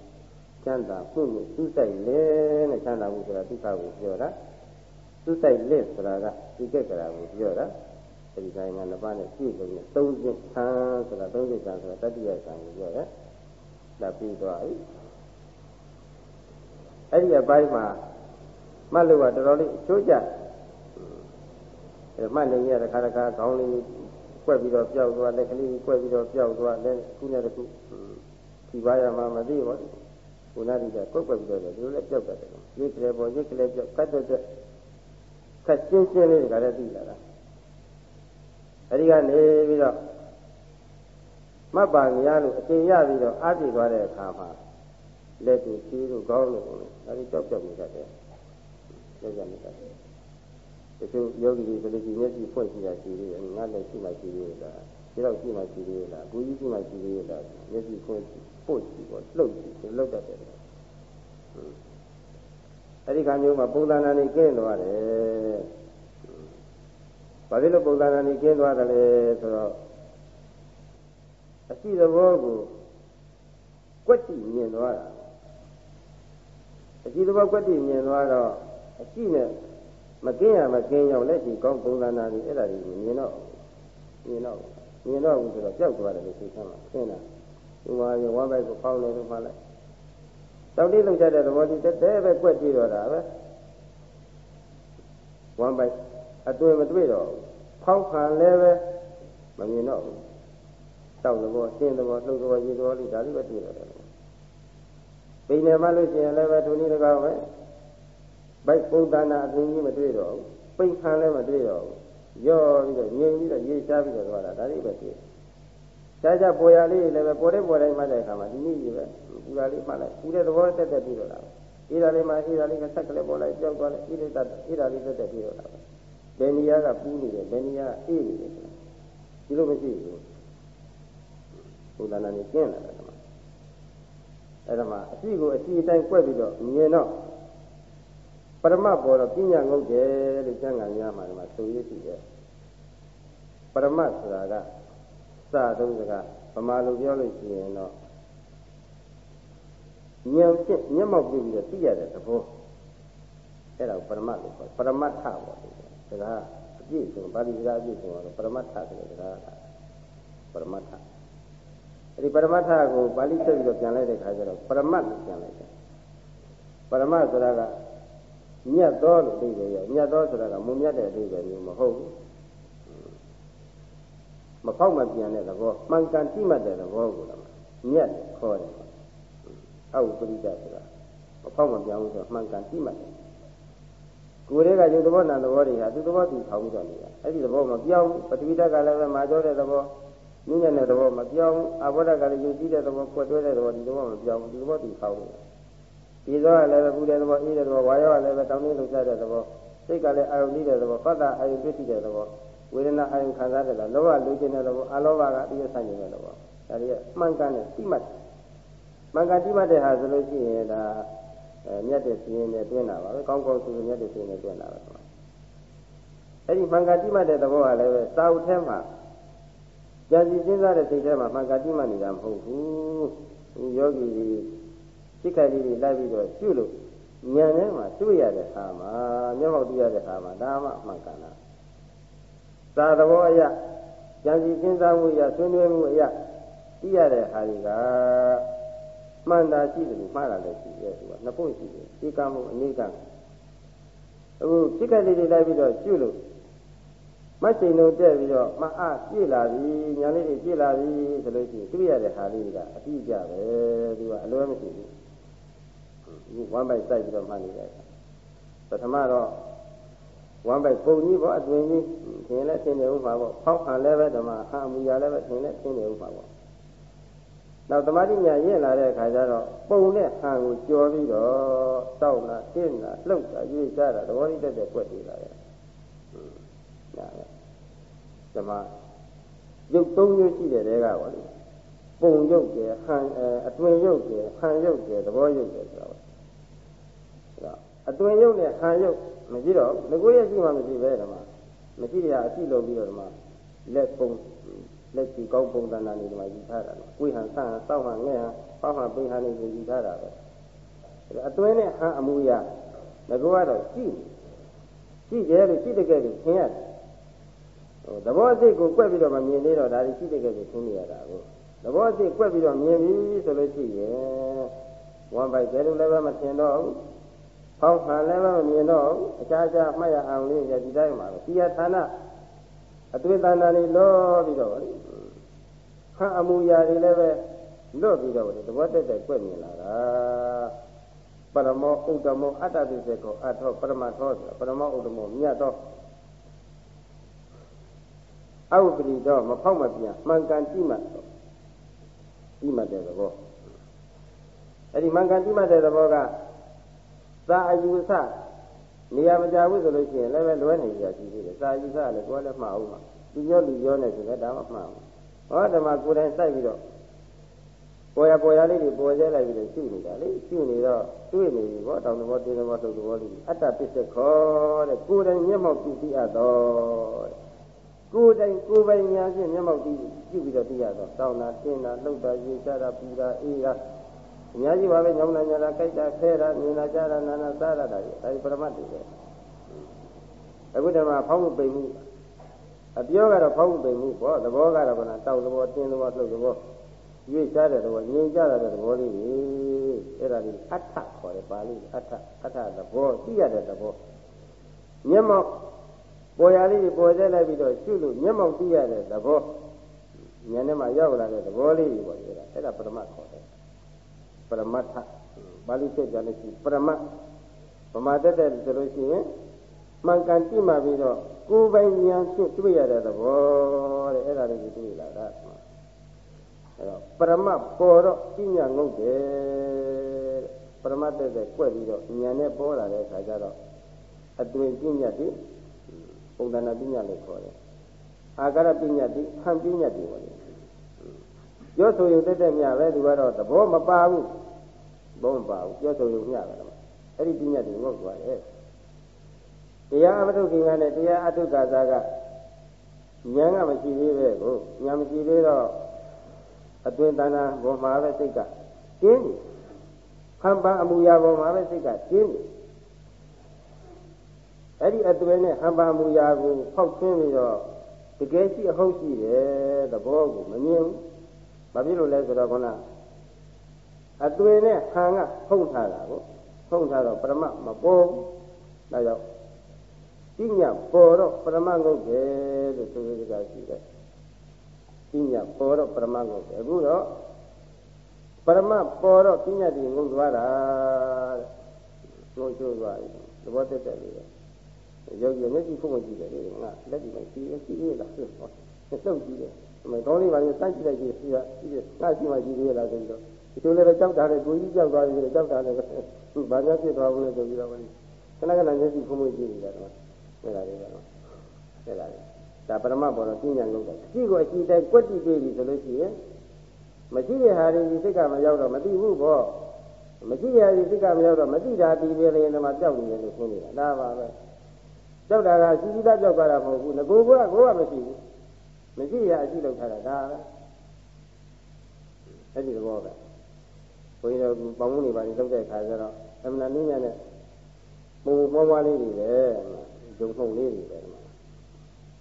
ချမ်းသာမှုမှုသူဆိုင်လေနဲ့ချမ်းသာမှုဆိုတာဒုက္ခကိုပြောတာသူဆိုင်လေဆိုတာကဒီကက်ကရာကိုပြောတာအဲဒီဆိုင်ကနှစ်ပါးနဲ့ပြည့်စုံတဲ့သုံးစိတ်ခံဆိုတာသုံးစိတ်ခံဆိုတာတတိယခံကိုပြောတယ် ဒါပြီးသွားပြီအဲ့ဒီအပိုင်းမှာမှတ်လို့ကတော်တော်လေးအချိုးကျအဲမှတ်နေရတဲ့ခါတခါခေါင်းလေးကွက်ပြီးတော့ပျောက်သွားလက်ကလေးကွက်ပြီးတော့ပျောက်သွားလက်ခုနဲ့တခုဒီပါရမှာမသိပါဘူးဘုရားတိကကွက်ကွက်ပြီးတော့ဒီလိုလည်းပျောက်တတ်တယ်ရိတ်ကလေးပေါ်ရိတ်ကလေးပျောက်ကတ်တော့တဲ့ခက်ချင်းချင်းလေးတွေကလည်းသိလာတာအဲဒီကနေပြီးတော့ မတ်ပါများလို့အချိန်ရပြီးတော့အားပြည့်သွားတဲ့အခါမှာလက်ကိုခြေကိုကောင်းလို့အဲဒီကြောက်ကြောက်နေတတ်တယ်ကြောက်ကြနေတတ်တယ်တချို့ယောဂီတွေဆိုလို့ရှိရင်မျက်စိဖွင့်ကြည့်တာရှိသေးတယ်ငါလည်းရှိမှရှိသေးတယ်လားဒီတော့ရှိမှရှိသေးတယ်လားကိုကြီးရှိမှရှိသေးတယ်လားမျက်စိဖွင့်ကြည့်ပို့ကြည့်ပေါ့လှုပ်ကြည့်လှုပ်တတ်တယ်အဲဒီခါမျိုးမှာပုံသဏ္ဍာန်ကြီးကျင်းသွားတယ်ဘာဖြစ်လို့ပုံသဏ္ဍာန်ကြီးကျင်းသွားတယ်လဲဆိုတော့ အရှိသဘောကိုကွက်တိမြင်သွားတာအရှိသဘောကွက်တိမြင်သွားတော့အရှိနဲ့မကင်းရမကင်းရောက်လက်ရှိကောင်းပုံသဏ္ဍာန်ကြီးအဲ့ဒါကြီးမြင်တော့မြင်တော့မြင်တော့ဘူးဆိုတော့ကြောက်သွားတယ်လို့သိချင်မှာရှင်းလားဒီမှာရဝမ်းပိုက်ကိုဖောင်းနေလို့မှလိုက်တောက်တိလောက်ကြတဲ့သဘောကြီးတဲပဲကွက်ကြည့်တော့တာပဲဝမ်းပိုက်အတွေ့မတွေ့တော့ဖောင်းခံလည်းပဲမမြင်တော့ဘူး တောက်သဘောရှင်းသဘောလှုပ်သဘောရေသဘောလေးဒါလေးပဲတွေ့တော့တယ်ပိနေမှလို့ရှိရင်လည်းပဲဒုနည်းတကားပဲဘိုက်ပုံသဏ္ဍာန်အပြင်ကြီးမတွေ့တော့ဘူးပိတ်ခံလည်းမတွေ့တော့ဘူးရောပြီးတော့ငြိမ်ပြီးတော့ရေးချပြီးတော့သွားတာဒါလေးပဲတွေ့ရှားရှားပေါ်ရလေးလည်းပဲပေါ်တဲ့ပေါ်တိုင်းမှတဲ့အခါမှာဒီနည်းကြီးပဲပူရလေးမှလိုက်ပူတဲ့သဘောတက်တက်ပြီးတော့လာအေးဒါလေးမှအေးဒါလေးကဆက်ကလေးပေါ်လိုက်ကြောက်သွားလိုက်အေးလေးတက်အေးဒါလေးတက်တက်ပြီးတော့လာဘယ်နေရာကပူနေတယ်ဘယ်နေရာအေးနေတယ်ဒီလိုမရှိဘူး ဘုရားနာနေကျင်းလာတယ်အဲ့ဒါမှအရှိကိုအရှိအတိုင်းကွက်ပြီးတော့မြင်တော့ပရမတ်ပေါ်တော့ပညာငုတ်တယ်လို့ကျမ်းဂန်များမှာဒီမှာဆိုရရှိတယ်ပရမတ်ဆိုတာကစသုံးစကားဗမာလိုပြောလို့ရှိရင်တော့ဉာဏ်ဖြင့်မျက်မှောက်ပြုပြီးတော့သိရတဲ့သဘောအဲ့ဒါကိုပရမတ်လို့ခေါ်ပရမတ်ထပေါ့ဒီစကားအပြည့်စုံပါဠိစကားအပြည့်စုံတော့ပရမတ်ထဆိုတဲ့စကားကပရမတ်ထ အဲ့ဒီပရမတ်ထကိုပါဠိဆက်ပြီးတော့ပြန်လိုက်တဲ့ခါကျတော့ပရမတ်လို့ပြန်လိုက်တယ်ပရမတ်ဆိုတာကမြတ်သောလို့သိတယ်ရမြတ်သောဆိုတာကမုံမြတ်တဲ့အဓိပ္ပာယ်မျိုးမဟုတ်ဘူးမဖောက်မပြန်တဲ့သဘောမှန်ကန်တိမှတ်တဲ့သဘောကိုလည်းမြတ်ခေါ်တယ်အောက်ပရိဒဆိုတာမဖောက်မပြန်ဘူးဆိုတော့မှန်ကန်တိမှတ်တယ်ကိုယ်တွေကယုတ်သဘောနာသဘောတွေဟာသူသဘောသူထောင်ပြီးတော့နေတာအဲ့ဒီသဘောမပြောင်းဘူးပထဝီဓာတ်ကလည်းပဲမာကြောတဲ့သဘော ညဉ့်ညံ့တဲ့သဘောမပြောင်းဘူးအဘောဓာတ်ကလည်းယုတ်ကြည့်တဲ့သဘောခွက်တွဲတဲ့သဘောဒီသဘောမပြောင်းဘူးဒီသဘောသူထောင်နေတာဒီသောကလည်းပဲပူတဲ့သဘောအေးတဲ့သဘောဝါရောကလည်းပဲတောင်းတင်းလှုပ်ရှားတဲ့သဘောစိတ်ကလည်းအာရုံကြီးတဲ့သဘောဖတ်တာအာရုံတွေ့တဲ့သဘောဝေဒနာအာရုံခံစားတဲ့သဘောလောဘလူကျင်တဲ့သဘောအလောဘကပြည့်ဆိုင်နေတဲ့သဘောဒါတွေကမှန်ကန်တဲ့တိမှတ်မှန်ကန်တိမှတ်တဲ့ဟာဆိုလို့ရှိရင်ဒါအဲမြတ်တဲ့စီရင်နဲ့တွင်းတာပါပဲကောင်းကောင်းဆိုမြတ်တဲ့စီရင်နဲ့တွင်းတာပဲအဲ့ဒီမှန်ကန်တိမှတ်တဲ့သဘောကလည်းပဲစာအုပ်ထဲမှာ ကြာစီစဉ်းစားတဲ့စိတ်ထဲမှာမှန်ကန်တိမှတ်နေတာမဟုတ်ဘူးဟိုယောဂီစိတ်ခိုင်လေးတွေလိုက်ပြီးတော့ကျွလို့ဉာဏ်ထဲမှာတွေ့ရတဲ့အခါမှာမျက်မှောက်တွေ့ရတဲ့အခါမှာဒါမှအမှန်ကန်တာသာသဘောအရဉာဏ်စီစဉ်းစားမှုအရဆွေးနွေးမှုအရသိရတဲ့ဟာတွေကမှန်တာရှိတယ်လို့မှားတာလည်းရှိတယ်သူကနှစ်ဖို့ရှိတယ်ဒီကမှုအနေကအခုစိတ်ခိုင်လေးတွေလိုက်ပြီးတော့ကျွလို့ မတ်ချိန်လုံးတက်ပြီးတော့မအားပြည့်လာပြီညာလေးတွေပြည့်လာပြီဆိုလို့ရှိရင်တွေ့ရတဲ့ဟာလေးကအတိအကျပဲသူကအလွဲမရှိဘူးဝမ်းပိုက်စိုက်ပြီးတော့မှတ်နေတယ်ပထမတော့ဝမ်းပိုက်ပုံကြီးပေါ့အတွင်ကြီးသင်လည်းသင်နေဥပါပေါ့ဖောက်ခံလည်းပဲဓမ္မဟာအမူအရာလည်းပဲသင်လည်းသင်နေဥပါပေါ့နောက်သမာဓိညာရင့်လာတဲ့အခါကျတော့ပုံနဲ့ဟန်ကိုကြော်ပြီးတော့တောက်လာရှင်းလာလှုပ်တာရွေ့ကြတာသဘောကြီးတက်တဲ့ကွက်တွေလာတယ်။ ဒါပဲဓမ္မရုပ်သုံးမျိုးရှိတဲ့တဲကပေါ့လေပုံရုပ်ကျယ်ဟန်အတွင်ရုပ်ကျယ်ဟန်ရုပ်ကျယ်သဘောရုပ်ကျယ်ဆိုတာပေါ့အတွင်ရုပ်နဲ့ဟန်ရုပ်မရှိတော့ငကိုရဲ့ရှိမှမရှိပဲဓမ္မမရှိရအရှိလုံးပြီးတော့ဓမ္မလက်ပုံလက်ရှိကောင်းပုံသဏ္ဍာန်တွေဓမ္မယူထားတာကိုယ်ဟန်ဆန်းဟန်စောက်ဟန်ငဲ့ဟန်ပေါဟန်ပိဟန်တွေယူထားတာပဲအတွင်းနဲ့ဟန်အမူအရာငါကတော့ရှိရှိတယ်လို့ရှိတဲ့ကဲလို့သင်ရတယ်ဟို သဘောစိတ်ကိုကွက်ပြီးတော့မမြင်သေးတော့ဒါရှိတဲ့ကဲလို့သင်နေရတာကိုသဘောစိတ်ကွက်ပြီးတော့မြင်ပြီဆိုလို့ရှိရင်ဝမ်ပိုက်တယ်လို့လည်းပဲမထင်တော့ဘူး။ဖောက်ခံလည်းပဲမမြင်တော့ဘူး။အခြားအခြားမှတ်ရအောင်လေးရဒီတိုင်းမှာပဲ။ဒီယဌာနအတွေ့အတန်လေးလောပြီးတော့လေ။ဟံအမူအရာတွေလည်းပဲလွတ်ပြီးတော့လေသဘောတက်တက်ကွက်မြင်လာတာ။ပရမောဥဒ္ဓမောအတ္တပိစေကောအထောပရမထောဆိုပရမောဥဒ္ဓမောမြတ်သော အဝပရိတော့မဖောက်မပြန်မှန်ကန်ကြည့်မှကြည့်မှတဲ့သဘောအဲ့ဒီမှန်ကန်ကြည့်မှတဲ့သဘောကသာအယူဆနေရာမကြဘူးဆိုလို့ရှိရင်လည်းပဲလွဲနေကြရှိသေးတယ်သာအယူဆလည်းကိုယ်လည်းမှားအောင်မှာသူပြောလူပြောနေဆိုလည်းဒါမှမှားဘူးဟောဓမ္မကိုယ်တိုင်စိုက်ပြီးတော့ပေါ်ရပေါ်ရလေးတွေပေါ်ကျဲလိုက်ပြီးတော့ရှုနေတာလေရှုနေတော့တွေ့နေပြီဘောတောင်သဘောတင်းသဘောလှုပ်သဘောလေးအတ္တပစ္စခောတဲ့ကိုယ်တိုင်မျက်မှောက်ကြည့်သိအပ်တော်တဲ့ ကိုယ်တိုင်ကိုယ်ပိုင်ညာဖြင့်မျက်မှောက်ကြည့်ကြည့်ပြီးတော့သိရတော့တောင်းတာတင်းတာလှုပ်တာရေချတာပူတာအေးတာအများကြီးပါပဲညောင်းတာညာတာကြိုက်တာခဲတာမြင်တာကြားတာနာနာစားတာဒါတွေအဲဒီပရမတ်တွေပဲအခုတည်းမှာဖောင်းမှုပိန်မှုအပြောကတော့ဖောင်းမှုပိန်မှုပေါ့သဘောကတော့ကတောက်သဘောတင်းသဘောလှုပ်သဘောရွေ့ချတဲ့သဘောငြိမ်ကြတဲ့သဘောလေးတွေအဲ့ဒါလေးအဋ္ဌခေါ်တယ်ပါဠိအဋ္ဌအဋ္ဌသဘောသိရတဲ့သဘောမျက်မှောက် ပေါ်ရလေးပေါ်ကျလိုက်ပြီးတော့ရှုလို့မျက်မှောက်သိရတဲ့သဘောဉာဏ်ထဲမှာရောက်လာတဲ့သဘောလေးတွေပေါ့လေအဲ့ဒါပရမတ်ခေါ်တယ်ပရမတ်ထပါဠိစိတ်ကြလို့ရှိပရမတ်ဗမာတက်တဲ့ဆိုလို့ရှိရင်မှန်ကန်ကြည့်မှပြီးတော့ကိုယ်ပိုင်ဉာဏ်ဖြင့်တွေ့ရတဲ့သဘောတဲ့အဲ့ဒါလေးကိုတွေ့လာတာအဲ့တော့ပရမတ်ပေါ်တော့ပညာငုတ်တယ်ပရမတ်တက်တဲ့ကွက်ပြီးတော့ဉာဏ်နဲ့ပေါ်လာတဲ့အခါကျတော့အသွင်ပညာတိ ပုံသဏ္ဍာန်ပညာလို့ခေါ်တယ်အာကာရပညာတိခံပညာတိပေါ့လေပြောဆိုရင်တက်တက်မြပဲသူကတော့သဘောမပါဘူးဘောမပါဘူးပြောဆိုရင်မြပဲအဲ့ဒီပညာတိငုတ်သွားတယ်တရားအဘဒုက္ခိကနဲ့တရားအတုက္ကသာကဉာဏ်ကမရှိသေးပဲကိုဉာဏ်မရှိသေးတော့အတွင်တဏ္ဍာဘောမှာပဲစိတ်ကကျင်းနေခံပန်းအမူအရာဘောမှာပဲစိတ်ကကျင်းနေ အဲ့ဒီအတွင်နဲ့ဟံပန်းအမူအရာကိုဖောက်ချင်းပြီးတော့တကယ်ရှိအဟုတ်ရှိတယ်သဘောကိုမမြင်ဘူးဘာဖြစ်လို့လဲဆိုတော့ခုနအတွင်နဲ့ဟံကဖုံးထားတာကိုဖုံးထားတော့ပရမမပေါ်ဘူးဒါကြောင့်ပညာပေါ်တော့ပရမငုတ်တယ်လို့ဆိုရကြရှိတယ်ပညာပေါ်တော့ပရမငုတ်တယ်အခုတော့ပရမပေါ်တော့ပညာဒီငုတ်သွားတာတဲ့ငုတ်ချိုးသွားပြီသဘောတက်တယ်လေ ယောဂီမျက်စိဖုံးမကြည့်တယ်လေငါလက်ဒီမှာကြည့်ကြည့်ရလားဆိုတော့တုတ်ကြည့်တယ်အမေကောင်းလေးပါလေစမ်းကြည့်လိုက်ကြည့်စီကကြည့်တယ်စကြည့်မှကြည့်ရလားဆိုတော့ဒီလိုလည်းကြောက်တာလေကိုကြီးကြောက်သွားပြီကြောက်တာလေသူဘာများဖြစ်သွားဘူးလဲဆိုပြီးတော့ခဏခဏမျက်စိဖုံးမကြည့်နေတာတော့အဲ့ဒါလေးကတော့အဲ့ဒါလေးဒါပရမတ်ဘောတော့ပြညာလုံးတယ်ရှိကိုအရှိတိုင်းကွက်တိတွေ့ပြီဆိုလို့ရှိရင်မရှိတဲ့ဟာတွေဒီစိတ်ကမရောက်တော့မသိဘူးပေါ့မရှိတဲ့ဟာဒီစိတ်ကမရောက်တော့မသိတာဒီပဲလေဒီမှာကြောက်နေတယ်လို့ဆိုနေတာဒါပါပဲ ကြောက်တာကရှိပြီးသားကြောက်ကြတာမဟုတ်ဘူးငကိုကကိုကမရှိဘူးမရှိရအရှိလောက်ထားတာဒါပဲအဲ့ဒီသဘောပဲဘုန်းကြီးတို့ပေါင်းမှုနေပါနေလောက်တဲ့ခါကျတော့အမှန်နည်းများနဲ့ပုံမောမွားလေးတွေပဲဂျုံထုံလေးတွေပဲဒီမှာ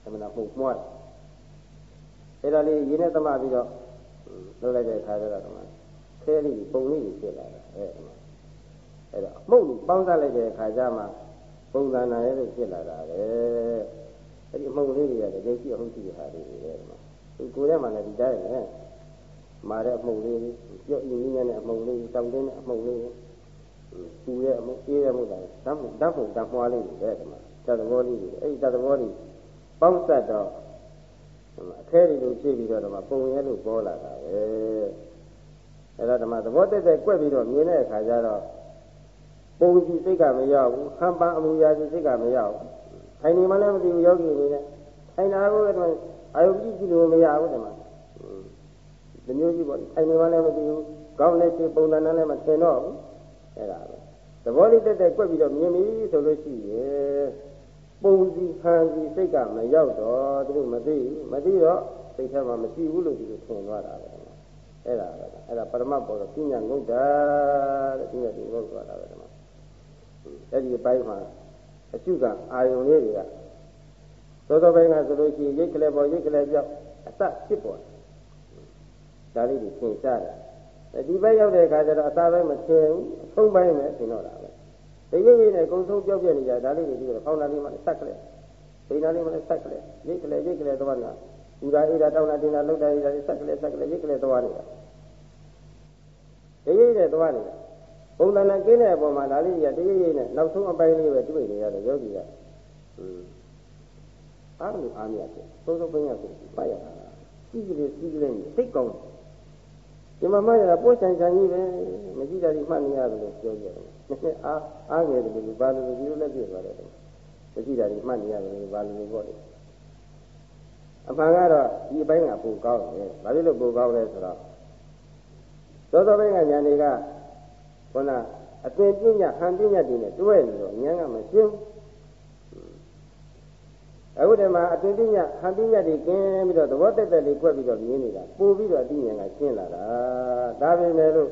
အမှန်ပုံမွားအဲ့ဒါလေးရင်းနဲ့သမပြီးတော့လုပ်လိုက်တဲ့ခါကျတော့ဒီမှာခဲလေးပုံလေးတွေဖြစ်လာတာအဲ့ဒီမှာအဲ့တော့မှုတ်ပေါင်းစားလိုက်တဲ့ခါကျမှ ပုံသဏ္ဍာန်ရဲ့ဖြစ်လာတာပဲအဲ့ဒီအမှုန်လေးတွေကတကယ်ရှိအောင်ရှိတဲ့ဟာတွေပဲဒီမှာဒီကိုယ်ထဲမှာလည်းဒီတိုင်းပဲမာတဲ့အမှုန်လေးပြုတ်ရင်းရင်းနဲ့အမှုန်လေးတောင်းတင်းတဲ့အမှုန်လေးပူတဲ့အမှုန်အေးတဲ့အမှုန်တိုင်းဓာတ်မှုဓာတ်မှုဓာတ်မွားလေးတွေပဲဒီမှာသတ္တဘောလေးတွေအဲ့ဒီသတ္တဘောလေးပေါင်းဆက်တော့အခဲတွေလိုဖြစ်ပြီးတော့ဒီမှာပုံရဲလို့ပေါ်လာတာပဲအဲ့ဒါဓမ္မသဘောတက်တက်ကွက်ပြီးတော့မြင်တဲ့အခါကျတော့ ပုံကြည့်စိတ်ကမရောက်ဘူးဟန်ပန်အမူအရာကြည့်စိတ်ကမရောက်ဘူးထိုင်နေမှလည်းမသိဘူးယောဂီအနေနဲ့ထိုင်တာကိုတော့အာယုကြည့်ကြည့်လို့မရဘူးဒီမှာဒီမျိုးကြီးပေါ့ထိုင်နေမှလည်းမသိဘူးကောင်းလက်ရှိပုံသဏ္ဍာန်လည်းမထင်တော့ဘူးအဲ့ဒါပဲသဘောလေးတက်တက်ကွက်ပြီးတော့မြင်ပြီဆိုလို့ရှိရင်ပုံစီခံစီစိတ်ကမရောက်တော့သူတို့မသိဘူးမသိတော့စိတ်ထဲမှာမရှိဘူးလို့ဒီလိုထင်သွားတာပဲအဲ့ဒါပဲအဲ့ဒါပရမတ်ပေါ်တော့ပညာငုတ်တာတဲ့ဒီကဒီငုတ်သွားတာပဲ ဒီအပိုင်းမှာအကျုကအာယုံလေးတွေကသောသောပိုင်းကဆိုလို့ရှိရင်ရိတ်ကလေးပေါ်ရိတ်ကလေးပြောက်အသက်ဖြစ်ပေါ်ဒါလေးတွေသင်ရှားတယ်ဒီဘက်ရောက်တဲ့အခါကျတော့အသာပိုင်းမထင်ဘူးအဆုံးပိုင်းပဲသင်တော့တာပဲတရိပ်ရိပ်နဲ့ကုံဆုံးပြောက်ပြနေကြဒါလေးတွေပြီးတော့ဖောင်းလာလေးမှဆက်ကလေးဒိနာလေးမှဆက်ကလေးရိတ်ကလေးရိတ်ကလေးသွားနေတာဥဒါဣဒါတောင်းတာတင်တာလောက်တာဣဒါဆက်ကလေးဆက်ကလေးရိတ်ကလေးသွားနေတာတရိပ်ရိပ်နဲ့သွားနေတာ ပုံသဏ္ဍာန်ကင်းတဲ့အပေါ်မှာဒါလေးတွေကတရိပ်ရိပ်နဲ့နောက်ဆုံးအပိုင်းလေးပဲတွေ့နေရတယ်ယောဂီကอืมအားလို့အားမရဘူးသုံးသုံးပင်းရကိုပတ်ရတာစီးကလေးစီးကလေးနဲ့သိကောင်းဒီမှာမှရတာပို့ချင်ချင်ကြီးပဲမရှိတာဒီမှတ်နေရတယ်လို့ပြောကြတယ်နှစ်အားအားငယ်တယ်လို့ဘာလို့ဒီလိုလက်ပြသွားတယ်မရှိတာဒီမှတ်နေရတယ်လို့ဘာလို့ပြောတယ်အမှန်ကတော့ဒီအပိုင်းကပိုကောင်းတယ်ဘာဖြစ်လို့ပိုကောင်းလဲဆိုတော့သောသောပိုင်းကညာတွေက ခုနအသင်ပညာဟန်ပညာတွေနဲ့တွဲနေတော့ဉာဏ်ကမရှင်းအခုဒီမှာအသင်ပညာဟန်ပညာတွေကင်းပြီးတော့သဘောတက်တက်လေးကွက်ပြီးတော့မြင်နေတာပို့ပြီးတော့အသိဉာဏ်ကရှင်းလာတာဒါပဲလေလို့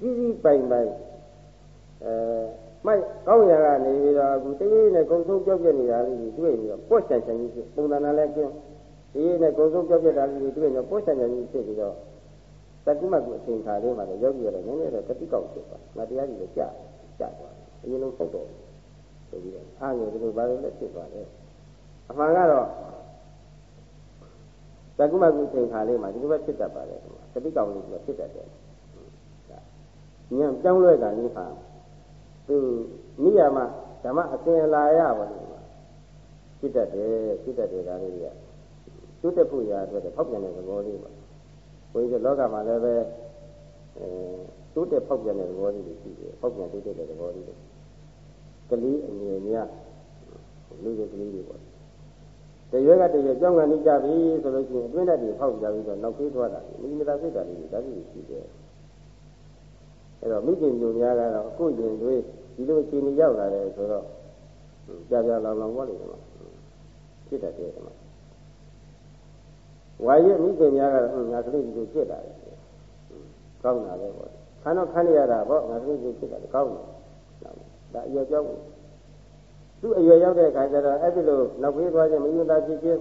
ကြီးကြီးပိုင်ပိုင်အဲမိုက်ကောင်းရာကနေပြီးတော့အခုတရေနဲ့ကုံဆုံးပြောက်ပြနေတာလေးတွေတွေ့ပြီးတော့ပွက်ချန်ချန်ကြီးဖြစ်ပုံသဏ္ဍာန်လည်းကျင်းတရေနဲ့ကုံဆုံးပြောက်ပြတာလေးတွေတွေ့ပြီးတော့ပွက်ချန်ချန်ကြီးဖြစ်ပြီးတော့ တကုမကုအချိန်ခါလေးမှာလည်းယောဂီရတယ်နည်းနည်းတော့တတိကောက်ဖြစ်သွားငါတရားကြီးလည်းကြာကြာသွားအရင်လုံးပုတ်တော့ဆိုပြီးတော့အားငယ်ဒီလိုဘာလို့လဲဖြစ်သွားတယ်အမှန်ကတော့တကုမကုအချိန်ခါလေးမှာဒီလိုပဲဖြစ်တတ်ပါတယ်တတိကောက်လေးကဖြစ်တတ်တယ်ညံပြောင်းလဲတာနိဗ္ဗာန်သူနိယာမဓမ္မအစဉ်လာရပါလို့ဖြစ်တတ်တယ်ဖြစ်တတ်တယ်ဒါလေးတွေကကျွတ်တက်ဖို့ရအတွက်ဖောက်ပြန်တဲ့သဘောလေးပါ ဘုန်းကြီးလောကမှာလည်းပဲအဲတိုးတက်ဖောက်ပြန်တဲ့သဘောလေးတွေရှိတယ်ဖောက်ပြန်တိုးတက်တဲ့သဘောလေးတွေကလေးအငယ်များလူတွေကလေးတွေပေါ့တရွက်ကတရွက်ကြောင်းကနေကြပြီဆိုလို့ရှိရင်အတွင်းဓာတ်တွေဖောက်ကြပြီးတော့နောက်ဖေးသွားတာမိမိသားစိတ်ဓာတ်တွေဒါကြီးရှိတယ်အဲ့တော့မိခင်မျိုးများကတော့အခုရင်တွေဒီလိုရှင်နေရောက်လာတယ်ဆိုတော့ကြာကြာလောင်လောင်ပေါ့လေဒီမှာဖြစ်တတ်တယ်ဒီမှာ ဝါရမိခင်များကတော့ငါကလေးဒီလိုဖြစ်လာတယ်ကောင်းတာပဲပေါ့ခါတော့ခန်းရတာပေါ့ငါကလေးဒီဖြစ်လာတယ်ကောင်းတယ်ဒါအရွယ်ကြောက်သူ့အရွယ်ရောက်တဲ့အခါကျတော့အဲ့ဒီလိုနောက်ပြေးသွားခြင်းမယုံတာဖြစ်ခြင်း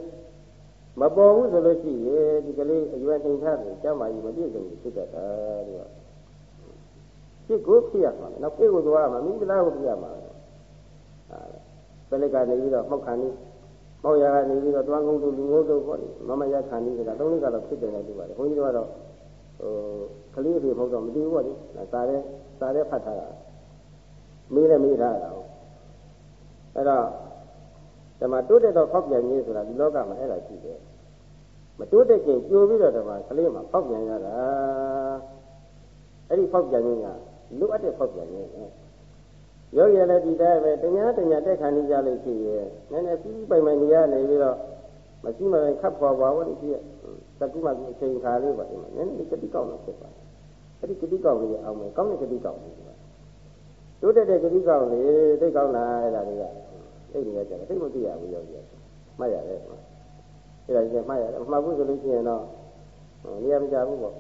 မပေါ်ဘူးဆိုလို့ရှိရင်ဒီကလေးအရွယ်တင်ထားတယ်ကျမ်းမာကြီးမပြည့်စုံဘူးဖြစ်တတ်တာတဲ့ဖြစ်ကိုဖြစ်ရမှာနောက်ပြေးကိုသွားမှာမိမလားကိုပြရမှာဟာပလိကနေပြီးတော့မှောက်ခံနေ မောက်ရကနေပြီးတော့တွန်းကုန်းတို့လူငုံတို့ပေါ့လေမမရခံနေကြတာသုံးလေးကတော့ဖြစ်တယ်လို့ပြောပါတယ်ဘုန်းကြီးတို့ကတော့ဟိုကလေးတွေမဟုတ်တော့မသိဘူးပေါ့လေစာရဲစာရဲဖတ်ထားတာမေးလည်းမေးထားတာအဲ့တော့ဓမ္မတိုးတက်တော့ဖောက်ပြန်ခြင်းဆိုတာဒီလောကမှာအဲ့ဒါရှိတယ်မတိုးတက်ခြင်းကြိုပြီးတော့ဓမ္မကလေးမှာဖောက်ပြန်ရတာအဲ့ဒီဖောက်ပြန်ခြင်းကလိုအပ်တဲ့ဖောက်ပြန်ခြင်း ပဲယောဂီလည်းဒီတိုင်းပဲတညာတညာတက်ခံနေကြလို့ရှိရဲ့နည်းနည်းပြီးပိုင်ပိုင်နေရနေပြီးတော့မရှိမပိုင်ခတ်ဖွာပါလို့ရှိရဲ့သကုမကအချိန်ခါလေးပါဒီမှာနည်းနည်းကတိကောက်လို့ဖြစ်ပါတယ်အဲ့ဒီကတိကောက်လေးအောင်မယ်ကောင်းတဲ့ကတိကောက်လေးပါတိုးတက်တဲ့ကတိကောက်လေးသိကောင်းလာအဲ့ဒါတွေကသိနေကြတယ်သိမသိရဘူးယောဂီမှတ်ရတယ်အဲ့ဒါကြီးမှတ်ရတယ်မှတ်ဘူးဆိုလို့ရှိရင်တော့နေရာမကြဘူးပေါ့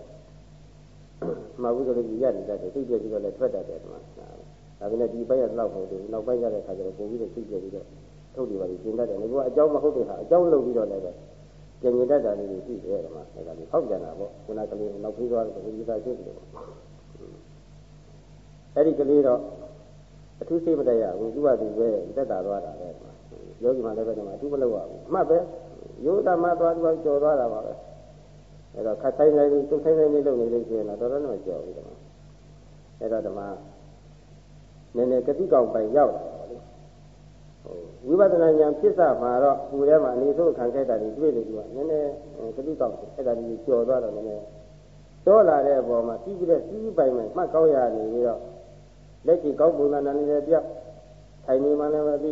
မှတ်ဘူးဆိုလို့ရနေတတ်တယ်သိပြပြီးတော့လည်းထွက်တတ်တယ်ဒီမှာ ဒါပေမဲ့ဒီဘက်ကတော့ဟုတ်တယ်နောက်ပိုင်းကျတဲ့ခါကျတော့ပုံပြီးတော့သိပြပြီးတော့ထုတ်တယ်ပါလိကျင်တတ်တယ်ငါကအကြောင်းမဟုတ်တဲ့ဟာအကြောင်းလုပ်ပြီးတော့လည်းပဲကျင်ကျင်တတ်တာလေးရှိတယ်ဒီမှာဒါကလေးဟောက်ကြတာပေါ့ခုနကလေးနောက်ပြီးသွားတယ်ဒီကရှိတယ်ပေါ့အဲ့ဒီကလေးတော့အထူးစိတ်မတတ်ရဘူးသူ့ဘာသူပဲတက်တာသွားတာပဲယောဂီမှလည်းပဲဒီမှာအထူးမလုပ်ရဘူးအမှတ်ပဲယောဓမသွားသူကကြော်သွားတာပါပဲအဲ့တော့ခတ်ဆိုင်လိုက်ပြီးသူ့ဆိုင်ဆိုင်လေးလုပ်နေလို့ရှိရင်တော့တော်တော်နဲ့ကြော်ပြီဒီမှာအဲ့တော့ဒီမှာ နည်းနည်းကတိကောင်ပိုင်ရောက်လာပါလေဝိပဿနာဉာဏ်ဖြစ်စမှာတော့ကိုယ်ထဲမှာအနေဆိုးခံခဲ့တာတွေတွေ့လို့ဒီကနည်းနည်းကတိကောင်အဲ့ဒါကြီးကြော်သွားတော့နည်းနည်းတောလာတဲ့အပေါ်မှာပြီးပြီးတဲ့စီးပိုင်မဲ့မှတ်ကောင်းရနေပြီးတော့လက်ကြည့်ကောင်းပုံစံနဲ့လည်းပြောက်ထိုင်နေမှလည်းမသိ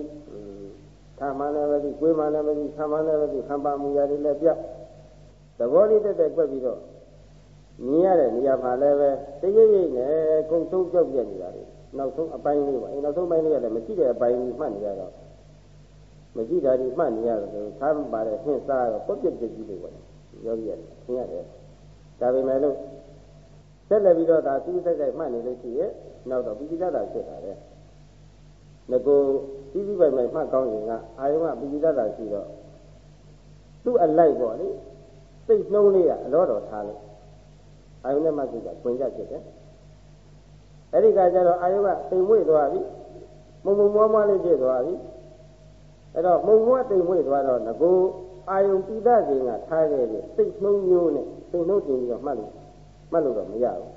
ထားမှလည်းမသိကိုယ်မှလည်းမသိဆံမှလည်းမသိခံပါမှုရာတွေလည်းပြောက်သဘောလေးတက်တက်ကွက်ပြီးတော့မြင်ရတဲ့နေရာမှာလည်းပဲတရိပ်ရိပ်နဲ့ကုံဆုံးကြောက်ပြနေတာလေ နောက်ဆုံးအပိုင်းလေးပါအဲနောက်ဆုံးပိုင်းလေးကလည်းမရှိတဲ့အပိုင်းကြီးမှတ်နေရတော့မရှိတာဒီမှတ်နေရတော့သာမပါတဲ့ဖြင့်စားတော့ပုတ်ပြစ်ပြစ်ကြီးလေးပေါ့ယောဂီရတယ်သင်ရတယ်ဒါပေမဲ့လို့ဆက်လက်ပြီးတော့ဒါသူ့စိတ်စိတ်မှတ်နေလို့ရှိရဲ့နောက်တော့ပိဋကတာဖြစ်တာပဲငကိုပြီးပြီးပိုင်ပိုင်မှတ်ကောင်းရင်ကအာယုံကပိဋိတတ်တာရှိတော့သူ့အလိုက်ပေါ့လေစိတ်နှုံးလေးကအလောတော်ထားလို့အာယုံနဲ့မှစိတ်ကခွင်ကြဖြစ်တယ် အဲ့ဒီကကျတော့အာယုံကတိမ်မွေ့သွားပြီမုံမုံမွားမွားလေးဖြစ်သွားပြီအဲ့တော့မုံမွားတိမ်မွေ့သွားတော့ငကိုအာယုံပိဋကစဉ်ကထားခဲ့တဲ့စိတ်နှုံးမျိုးနဲ့စိတ်နှုံးတင်ပြီးတော့မှတ်လို့မှတ်လို့တော့မရဘူး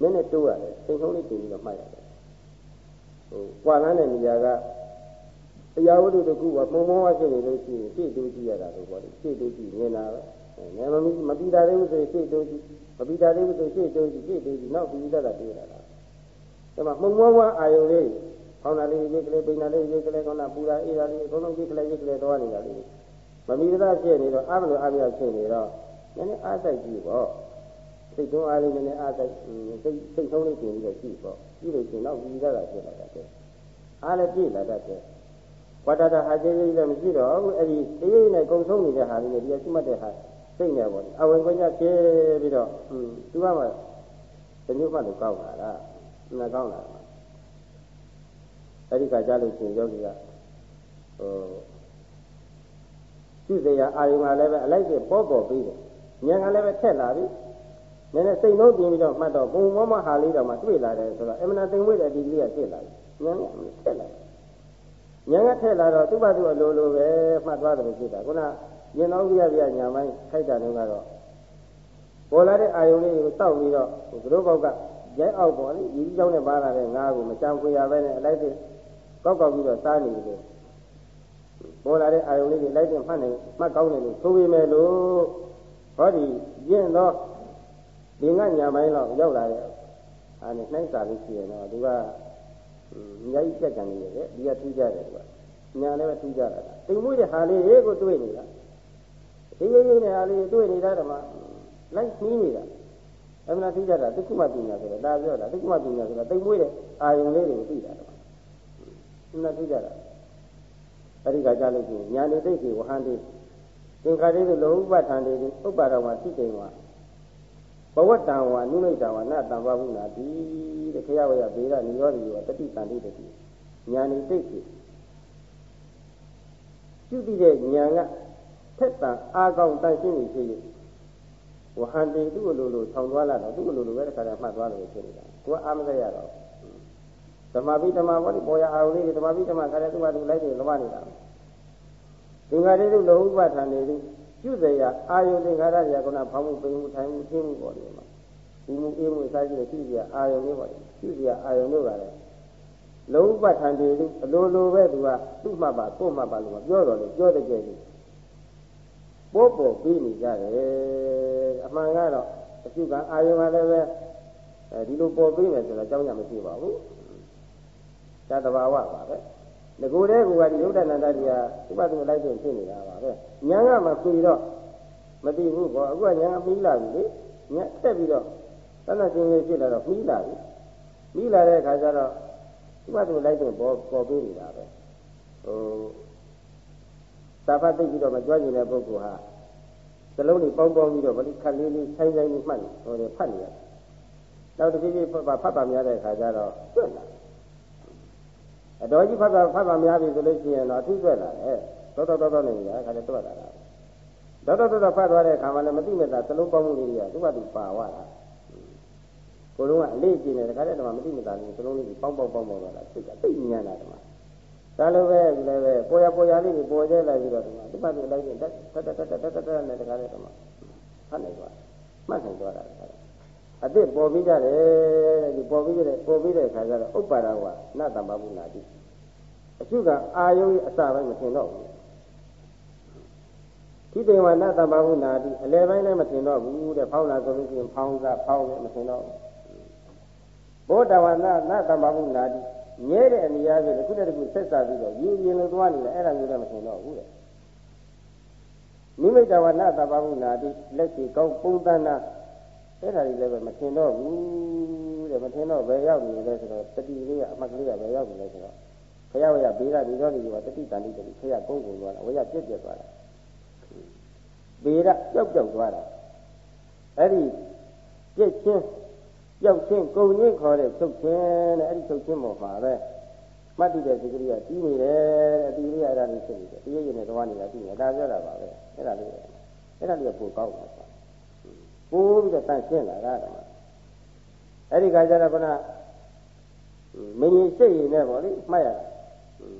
နည်းနည်းတိုးရတယ်စိတ်နှုံးလေးတင်ပြီးတော့မှတ်ရတယ်ဟိုကွာလန်းတဲ့နေရာကတရားဝတ္ထုတစ်ခုကပုံပုံဝါဖြစ်နေလို့ရှိရင်ရှေ့တိုးကြည့်ရတာလို့ပြောတယ်ရှေ့တိုးကြည့်မြင်တာပဲအဲမမပြီးတာသေးဘူးဆိုရင်ရှေ့တိုးကြည့် မပြီးတာသေးဘူးဆိုရင်ရှေ့တိုးကြည့်ရှေ့တိုးကြည့်နောက်ပြီးတတ်တာတွေ့ရတာဒါမှမှုံမောဝါအာယုလေးခေါင်းသားလေးရိတ်ကလေးပိန်သားလေးရိတ်ကလေးခေါင်းသားပူတာအေးတာလေးအကုန်လုံးရိတ်ကလေးရိတ်ကလေးသွားနေတာလေးမမီတာဖြစ်နေတော့အမလို့အမြောက်ဖြစ်နေတော့နည်းနည်းအားစိုက်ကြည့်ပေါ့စိတ်သွန်းအားလေးနည်းနည်းအားစိုက်စိတ်စိတ်ဆုံးလေးပြင်ပြီးတော့ကြည့်ပေါ့ကြည့်လို့ရှိရင်နောက်ပြီးတတ်တာဖြစ်လာတတ်တယ်အားလည်းပြည့်လာတတ်တယ်ဝတ္တတာဟာကျေးကြီးလည်းမရှိတော့ဘူးအဲ့ဒီအေးအေးနဲ့ကုံဆုံးနေတဲ့ဟာလေးနဲ့ဒီကရှိမှတ်တဲ့ဟာ စိတ်နဲ့ပေါ့အဝင်ခွင့်ရဖြစ်ပြီးတော့ဟွန်းသူကမှတမျိုးမှလို့ကောက်လာတာနာကောင်းလာတာအဲ့ဒီကကြားလို့ရှင်ယောဂီကဟိုသူ့စရာအာယုံကလည်းပဲအလိုက်ပြပေါ်ပေါ်ပြီးတယ်ဉာဏ်ကလည်းပဲထက်လာပြီနည်းနည်းစိတ်လုံးပြင်ပြီးတော့မှတ်တော့ဘုံမောမဟာလေးတော့မှတွေ့လာတယ်ဆိုတော့အမှန်သိမ်ဝိတဲ့ဒီကလေးကဖြစ်လာပြီဉာဏ်ကထက်လာတယ်ဉာဏ်ကထက်လာတော့သူ့ဘာသူ့အလိုလိုပဲမှတ်သွားတယ်ဖြစ်တာခုန ရင်တော်ပြပြညာမိုင်းခိုက်တာတော့ကတော့ပေါ်လာတဲ့အာယုံလေးကိုတောက်ပြီးတော့ဘုရုဘောက်ကရဲအောက်ပေါ်လေဒီကြောင်းနဲ့ပါလာတဲ့ငါးကိုမချမ်းခွေရပဲနဲ့အလိုက်တဲ့ကောက်ကောက်ပြီးတော့စားနေတယ်ပေါ်လာတဲ့အာယုံလေးတွေလိုက်တဲ့မှတ်နေမှတ်ကောင်းတယ်လို့ဆိုပေမဲ့လို့ဟောဒီရင့်တော့ဒီငါညာမိုင်းတော့ရောက်လာတဲ့အာနဲ့နှိုင်းစာလို့ရှိရင်တော့သူကအများကြီးပြက်ကြံနေရတယ်ဒီကထူးကြတယ်သူကညာလည်းပဲထူးကြတာတိမ်မွေးတဲ့ဟာလေးကိုတွေ့နေတာ ဒီရေးရေးနဲ့ဟာလေးတွေ့နေတာဓမ္မလိုက်နှီးနေတာအမှန်သိကြတာဒုက္ခမပညာဆိုတော့ဒါပြောတာဒုက္ခမပညာဆိုတော့တိမ်မွေးတဲ့အာယုံလေးတွေကိုသိတာဓမ္မအမှန်သိကြတာအဲ့ဒီကကြားလို့ရှိရင်ညာနေသိစီဝဟန်တိသင်္ခါရိသုလောဥပထံတိဥပ္ပါတော်မှာသိတိမ်မှာဘဝတံဝါနုမိတ်တံဝါနတံပဗုနာတိတဲ့ခရဝရဘေရနိရောဓိယောတတိတန်တိတတိညာနေသိစီပြုတည်တဲ့ဉာဏ်က ထက်တန်အာကောင်းတန်ရှင်းနေဖြစ်၍ဝဟန်တေသူ့လိုလိုထောင်သွားလာတော့သူ့လိုလိုပဲတခါတည်းမှတ်သွားလို့ဖြစ်နေတာကိုကအာမစရတော့ဓမ္မပိဓမ္မဘောဒီပေါ်ရအာရုံလေးဓမ္မပိဓမ္မခါတဲ့သူ့ဟာသူလိုက်နေလမနေတာသင်္ခါရတုလောဥပဋ္ဌာန်နေသူပြုစရာအာယုသင်္ခါရတွေကခုနဖောင်းမှုပိန်မှုထိုင်မှုထင်းမှုပေါ်နေမှာဒီမှုအေးမှုအစားရှိတဲ့ပြုစရာအာယုလေးပေါ်တယ်ပြုစရာအာယုတို့ကလည်းလောဥပဋ္ဌာန်တည်းအလိုလိုပဲသူကသူ့မှတ်ပါကို့မှတ်ပါလို့ပြောတော်လေပြောတဲ့ကြဲကြီး ပို့ပေါ်ပြီးနေကြတယ်အမှန်ကတော့အကျုကအာယုံကလည်းပဲအဲဒီလိုပေါ်ပြီးမယ်ဆိုတော့အကြောင်းရမရှိပါဘူးဒါတဘာဝပါပဲငကိုတဲ့ကူကဒီယုဒ္ဓနန္ဒတရားဥပဒုလိုက်တဲ့ဖြစ်နေတာပါပဲညာကမှခွေတော့မသိဘူးကောအခုကညာပြီးလာပြီလေညာတက်ပြီးတော့သဏ္ဍာန်ရှင်ကြီးဖြစ်လာတော့ပြီးလာပြီပြီးလာတဲ့အခါကျတော့ဥပဒုလိုက်တဲ့ပေါ်ပေါ်ပေးနေတာပဲဟို သာဖတ်သိပြီးတော့မကြွကျင်တဲ့ပုဂ္ဂိုလ်ဟာစလုံးလေးပေါင်းပေါင်းပြီးတော့ဗလိခက်လေးလေးဆိုင်ဆိုင်လေးမှတ်နေဟိုလေဖတ်နေရနောက်တစ်ပြေးပြေးဖတ်ဖတ်ပါများတဲ့အခါကျတော့ကျွတ်လာအတော်ကြီးဖတ်တာဖတ်တာများပြီဆိုလို့ရှိရင်တော့အထူးဆွဲလာတယ်တော်တော်တော်တော်နေနေတာခါတည်းတွက်လာတာတော်တော်တော်တော်ဖတ်သွားတဲ့အခါမှာလည်းမသိမဲ့တာသလုံးပေါင်းမှုလေးတွေကသူ့ဘာသူပါသွားတာကိုလုံးကအလေးကျင်းတယ်ခါတည်းတော့မသိမဲ့တာလေးသလုံးလေးပေါင်းပေါင်းပေါင်းပေါင်းသွားတာစိတ်ကသိဉာဏ်လာတယ်မှာ ဒါလိုပဲဒီလည်းပဲပေါ်ရပေါ်ရလေးတွေပေါ်ကျဲလာပြီးတော့ဒီမှာသူ့ဘာသူလိုက်ရင်တက်တက်တက်တက်တက်တက်နဲ့တခါတည်းတော့ဖတ်နိုင်သွားမှတ်နိုင်သွားတာခါတည်းအစ်စ်ပေါ်ပြီးကြတယ်ဒီပေါ်ပြီးတဲ့ပေါ်ပြီးတဲ့ခါကျတော့ဥပ္ပါဒဝနတ္တမဘုနာတိအရှုကအာယုံအစပိုင်းမထင်တော့ဘူးဒီတေဝနတ္တမဘုနာတိအလယ်ပိုင်းလည်းမထင်တော့ဘူးတဲ့ဖောင်းလာဆိုလို့ရှိရင်ဖောင်းစားဖောင်းလည်းမထင်တော့ဘူးဘောဓဝနာနတ္တမဘုနာတိ မြဲတဲ့အနေအချင်းတစ်ခုတည်းတစ်ခုဆက်စားပြီးတော့ယူရင်လို့သွားနေတယ်အဲ့ဒါမျိုးလည်းမထင်တော့ဘူးတဲ့နိမိတ်ဝနတ္တမဘုနာတိလက်ရှိကောင်းပုံသဏ္ဍာန်အဲ့ဒါကြီးလည်းပဲမထင်တော့ဘူးတဲ့မထင်တော့ဘယ်ရောက်နေလဲဆိုတော့တတိလေးကအမှတ်ကလေးကဘယ်ရောက်နေလဲဆိုတော့ခရဝရဘေးရဒီတော့ဒီကတတိတန်တိတတိခရကုန်းကုန်သွားတာဝရပြက်ပြက်သွားတာဘေးရပျောက်ပျောက်သွားတာအဲ့ဒီပြက်ချင်း ပျောက်ချင်းကုန်ချင်းခေါ်တဲ့ချုပ်ချင်းတဲ့အဲ့ဒီချုပ်ချင်းပေါ်မှာပဲမှတ်တည်တဲ့စိတ်ကလေးကတီးနေတယ်အတီးလေးအဲ့ဒါလေးဖြစ်နေတယ်တရေရင်နဲ့သွားနေတာတီးနေဒါပြောတာပါပဲအဲ့ဒါလေးအဲ့ဒါလေးကပိုကောင်းတာပေါ့ပိုးပြီးတော့တန့်ရှင်းလာတာကအဲ့ဒီခါကျတော့ကမင်းကြီးစိတ်ရည်နဲ့ပေါ့လေမှတ်ရတာ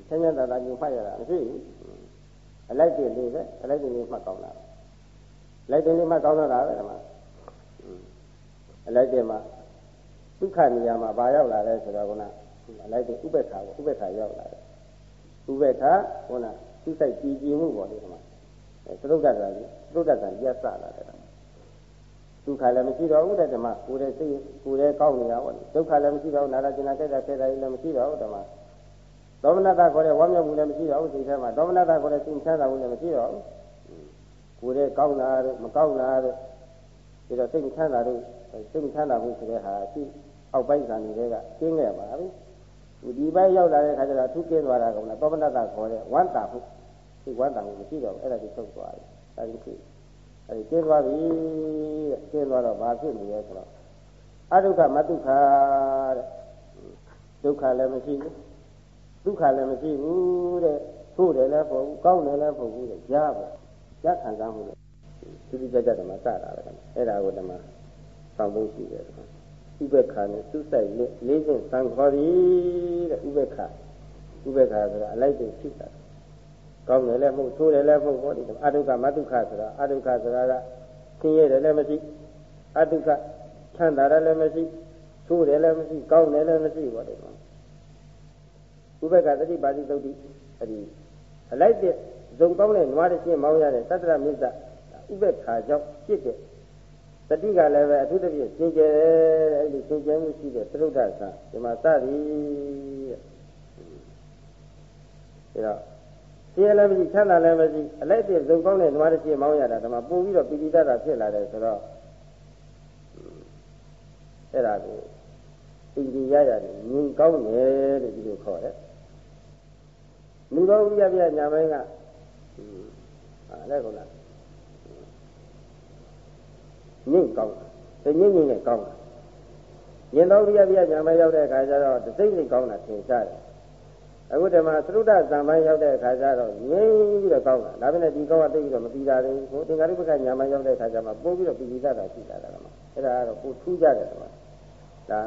ဆင်းရဲတာတာကြီးမှတ်ရတာမရှိဘူးအလိုက်တင်လေးပဲအလိုက်တင်လေးမှတ်ကောင်းတာလိုက်တင်လေးမှတ်ကောင်းတော့တာပဲဒီမှာအလိုက်တင်မှာ ဒုက္ခနေရာမှာဘာရောက်လာလဲဆိုတော့ကအလိုက်တင်ဥပ္ပခါကိုဥပ္ပခါရောက်လာတယ်ဥပ္ပခါဟိုနာသူစိုက်ကြည်ကြည်မှုပေါ့လေဒီမှာအဲသရုပ်ကတာကြီးသရုပ်ကတာရက်စလာတယ်ဒုက္ခလည်းမရှိတော့ဘူးတဲ့ဓမ္မကိုယ်ရဲ့စိတ်ကိုယ်ရဲ့ကောင်းနေတာပေါ့ဒုက္ခလည်းမရှိတော့ဘူးနာရကျင်နာကြိုက်တာခဲတာလည်းမရှိတော့ဘူးဓမ္မဒေါမနတခေါ်တဲ့ဝမ်းမြောက်မှုလည်းမရှိတော့ဘူးစိတ်ထဲမှာဒေါမနတခေါ်တဲ့စိတ်ချမ်းသာမှုလည်းမရှိတော့ဘူးကိုယ်ရဲ့ကောင်းတာတို့မကောင်းတာတို့ဒီတော့စိတ်ချမ်းသာတို့စိတ်ချမ်းသာမှုဆိုတဲ့ဟာရှိ အောက်ပိုင်းဇာနေတွေကကျင်းခဲ့ပါပြီဒီဘက်ရောက်လာတဲ့ခါကျတော့အထူးကျင်းသွားတာကောင်လားဒေါမနတခေါ်တဲ့ဝမ်းတာမှုစိတ်ဝမ်းတာမှုမရှိတော့ဘူးအဲ့ဒါကြီးထုတ်သွားတယ်အဲဒီဖြစ်အဲဒီကျင်းသွားပြီတဲ့ကျင်းသွားတော့ဘာဖြစ်နေလဲဆိုတော့အဒုက္ခမတုခတဲ့ဒုက္ခလည်းမရှိဘူးဒုက္ခလည်းမရှိဘူးတဲ့သို့တယ်လည်းမဟုတ်ဘူးကောင်းတယ်လည်းမဟုတ်ဘူးတဲ့ကြားပေါ့ကြားခံစားမှုလေသူတိကြကြဓမ္မစတာပဲအဲ့ဒါကိုဓမ္မဆောင်ဖို့ရှိတယ် ဥပ္ပခါနဲ့သူ့ဆိုင်လေးစဉ်သံခေါ်သည်တဲ့ဥပ္ပခါဥပ္ပခါဆိုတာအလိုက်တွေဖြစ်တာကောင်းတယ်လည်းမဟုတ်သိုးတယ်လည်းမဟုတ်ဘောဒီအတုက္ခမတုက္ခဆိုတာအတုက္ခဆိုတာကဆင်းရဲတယ်လည်းမရှိအတုက္ခချမ်းသာတယ်လည်းမရှိသိုးတယ်လည်းမရှိကောင်းတယ်လည်းမရှိဘောဒီမှာဥပ္ပခသတိပါတိသုတ်တိအဲ့ဒီအလိုက်တဲ့ဇုံကောင်းတဲ့နွားတဲ့ရှင်းမောင်းရတဲ့သတ္တရမိစ္ဆဥပ္ပခါကြောင့်ဖြစ်တဲ့ တတိကလည်းပဲအထူးသဖြင့်စင်ကြယ်အဲ့ဒီစင်ကြယ်မှုရှိတဲ့သရုဒ္ဒဆံဒီမှာစသည်တဲ့ဒါတော့ဆင်းရဲလည်းမရှိချမ်းသာလည်းမရှိအလိုက်တဲ့ဇုံကောင်းတဲ့နွားတဲ့ရှင်းမောင်းရတာဒီမှာပို့ပြီးတော့ပိဋိတတ်တာဖြစ်လာတယ်ဆိုတော့အဲ့ဒါကိုပိဋိရရတယ်မြင်ကောင်းတယ်လို့ဒီလိုခေါ်တယ်လူတော်ဥရပြညာမင်းကဟာလည်းကုန်လား ညင့်ကောင်းတယ်ညင့်ညင့်နဲ့ကောင်းတယ်ရင်တော်ဥရပြညာမင်းရောက်တဲ့အခါကျတော့စိတ်နဲ့ကောင်းတာသင်ရှားတယ်အခုဒီမှာသရုဒ္ဓဇံပိုင်းရောက်တဲ့အခါကျတော့ငြိမ်းပြီးတော့ကောင်းတာဒါပေမဲ့ဒီကောင်းကတိတ်ပြီးတော့မပြီးတာလေဟိုသင်္ကာရိပက္ခညာမရောက်တဲ့အခါကျမှပို့ပြီးတော့ပြီးပြီးသားတာရှိတာကမှအဲ့ဒါကတော့ပို့ထူးကြတယ်ကွာဒါ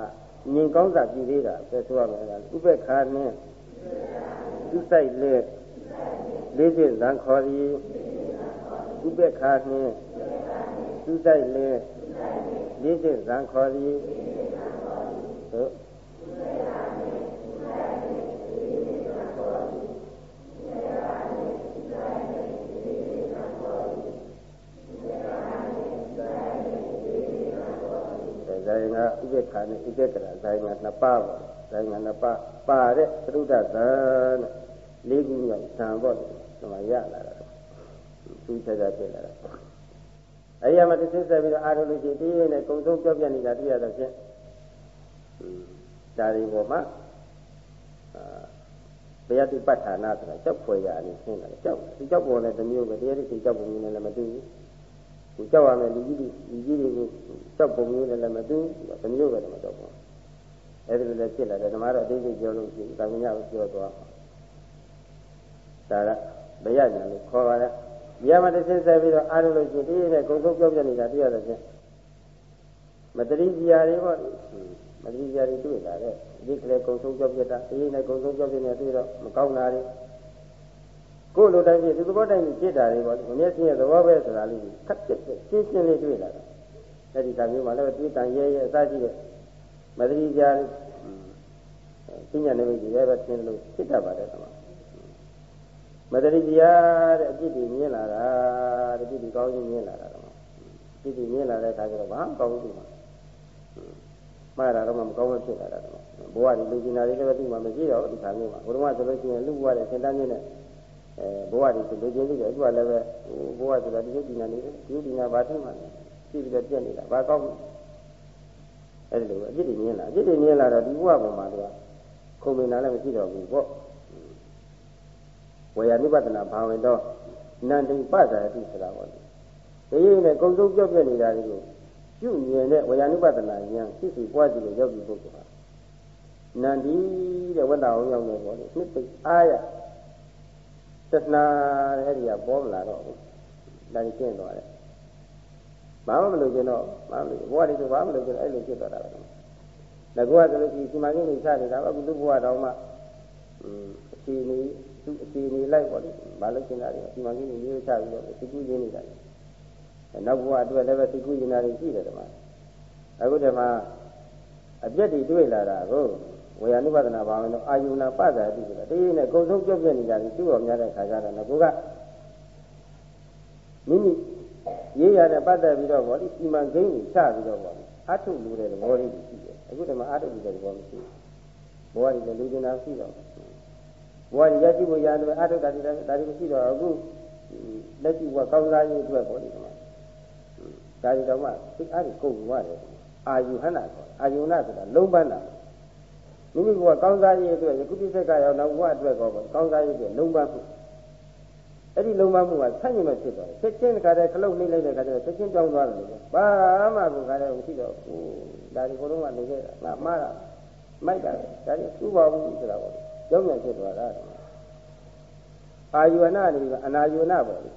ငြိမ်ကောင်းစာပြည်သေးတာပဲဆိုရမယ်လားဥပ္ပခါနဲ့သူဆိုင်လေလေးစစ်ဇံခေါ်သည်ဥပ္ပခါနှ င့်သူဆိုင်လေလေးစစ်ဇံခေါ်သည်သို့ဇာယငါဥပ္ပခါနဲ့ဥပ္ပကရာဇာယငါနှစ်ပါးပေါ့ဇာယငါနှစ်ပါးပါတဲ့သရုဒ္ဓဇာနဲ့လေးခုမြောက်ဇံပေါ့ဒီမှာရလာတာသူချက်ချက်ဖြစ်လာတာ အဲ့ဒီမှာတစ်ဆစ်ဆက်ပြီးတော့အားထုတ်လို့ရှိရင်တင်းနဲ့ကုံဆုံးပြောပြနေတာတွေ့ရတော့ဖြင့်ဒါတွေပေါ်မှာအာဘယတိပဋ္ဌာနာဆိုတာကြောက်ဖွယ်ရအနေရှင်းတယ်ကြောက်ဒီကြောက်ပေါ်နဲ့တမျိုးပဲတရားတိကြောက်ပုံမျိုးနဲ့လည်းမတူဘူးသူကြောက်ရမယ်လူကြီးတွေလူကြီးတွေကိုကြောက်ပုံမျိုးနဲ့လည်းမတူဘူးတမျိုးပဲတော့မကြောက်ဘူးအဲ့ဒီလိုလည်းဖြစ်လာတယ်ဓမ္မတော့အသေးစိတ်ပြောလို့ရှိရင်တာမညကိုပြောသွားဒါကဘယညာလို့ခေါ်ပါတ ယ်ဒီမှာတစ်ဆင့်ဆက်ပြီးတော့အားလို့ရှိရင်ဒီနဲ့ကုံဆုံးပြောပြနေတာတွေ့ရတော့ဖြင့်မတရိဇာတွေပေါ့မတရိဇာတွေတွေ့လာတဲ့ဒီကလေးကုံဆုံးပြောပြတာဒီနဲ့ကုံဆုံးပြောပြနေတာတွေ့တော့မကောင်းတာတွေကိုယ်လိုတိုင်းဖြစ်ဒီသဘောတိုင်းဖြစ်တာတွေပေါ့မမျက်စိရဲ့သဘောပဲဆိုတာလေးခက်ပြက်ပြက်ရှင်းရှင်းလေးတွေ့လာတာအဲ့ဒီကမျိုးမှလည်းတွေ့တန်ရဲရဲအစရှိတဲ့မတရိဇာတွေပညာနိမိတ်တွေပဲသင်လို့ဖြစ်တတ်ပါတယ်ကွာ မတရိတရားတဲ့အဖြစ်တွေမြင်လာတာတဲ့အဖြစ်တွေကောင်းကြီးမြင်လာတာတော့အဖြစ်တွေမြင်လာတဲ့အခါကျတော့ဘာမှကောင်းဘူးမှာမှားတာတော့မကောင်းမဖြစ်လာတာတော့ဘဝဒီလူကျင်တာတွေလည်းသူ့မှာမရှိတော့ဒီခါမျိုးမှာဘုရားဆိုလို့ရှိရင်လူဘဝတဲ့စင်တန်းချင်းနဲ့အဲဘဝဒီဆိုလူကျင်လို့တယ်သူကလည်းပဲဘဝဆိုတာဒီရုပ်ဒီနာနေတယ်ဒီရုပ်ဒီနာဘာဖြစ်မှလဲဖြစ်ပြီးတော့ပြက်နေတာဘာကောင်းအဲ့ဒီလိုအဖြစ်တွေမြင်လာအဖြစ်တွေမြင်လာတော့ဒီဘဝပေါ်မှာသူကခုံမင်တာလည်းမရှိတော့ဘူးပေါ့ ဝေယနိပဒနာဘာဝင်တော့နန္တိပဇာတိဆိုတာပေါ့ဒီရင်နဲ့ကုံဆုံးပြော့ပြက်နေတာတွေကိုပြုမြင်တဲ့ဝေယနိပဒနာဉာဏ်ဖြစ်စီပွားကြည့်လို့ရောက်ပြီးပုဂ္ဂိုလ်ဟာနန္ဒီတဲ့ဝတ္တအောင်ရောက်နေပေါ့လေနှစ်သိအားရတဏှာတဲ့ဒီကပေါ်မလာတော့ဘူးဒါကြီးကျင့်သွားတယ်ဘာမှမလုပ်ကြတော့ဘာမှမလုပ်ဘဝတည်းဆိုဘာမှမလုပ်ကြအဲ့လိုဖြစ်သွားတာပဲငါကဆိုလို့ရှိရင်ဒီမှာကြီးနေချနေတာအခုလူဘဝတော်မှအခြေအနေ သူအခြေအနေလိုက်ပေါ့လေဘာလို့ကျင်တာလဲဒီမှာကြီးနေမျိုးချပြီးတော့စိတ်ကူးရင်းနေတာလေနောက်ဘဝအတွက်လည်းပဲစိတ်ကူးရင်းတာရှိတယ်ဒီမှာအခုဒီမှာအပြက်တွေတွေ့လာတာကိုဝေယ ानु ပဒနာဘာဝင်တော့အာယုနာပဇာတိဆိုတာတည်းနဲ့ကုံဆုံးကြောက်ပြက်နေတာကြီးသူ့တော်များတဲ့ခါကြတော့ငါကမိမိရေးရတဲ့ပတ်သက်ပြီးတော့ဗောဒီစီမံကိန်းကိုချပြီးတော့ဗောဒီအထုလူတဲ့သဘောလေးရှိတယ်အခုတည်းမှာအထုလူတဲ့သဘောမရှိဘူးဘဝကြီးလည်းလူကျင်တာရှိတော့ ဘဝကြီးရရှိဖို့ရတယ်အထုတာတိဒါတွေမရှိတော့အခုလက်ရှိဘဝကောင်းစားရေးအတွက်ဗောဒီကမှာဒါတွေတော့မှသိအားကြီးကုန်သွားတယ်အာယုဟနာခေါ်အာယုနာဆိုတာလုံးပန်းတာမိမိကကောင်းစားရေးအတွက်ယခုတိဆက်ကရောနောက်ဘဝအတွက်ကောကောင်းစားရေးအတွက်လုံးပန်းမှုအဲ့ဒီလုံးမမှုကဆန့်ကျင်မဲ့ဖြစ်သွားတယ်ချက်ချင်းတခါတည်းခလုတ်နှိမ့်လိုက်တဲ့ခါကျတော့ချက်ချင်းကြောင်းသွားတယ်လို့ဘာမှကိုခါတည်းမရှိတော့ဘူးဒါဒီကိုယ်လုံးကနေခဲ့တာငါမှားတာမိုက်တာဒါဒီသူ့ပါဘူးဆိုတာပေါ့ ကြောင်းမြန်ဖြစ်သွားတာအာယုဝနာနေပြီးအနာယုဝနာပေါ့လေ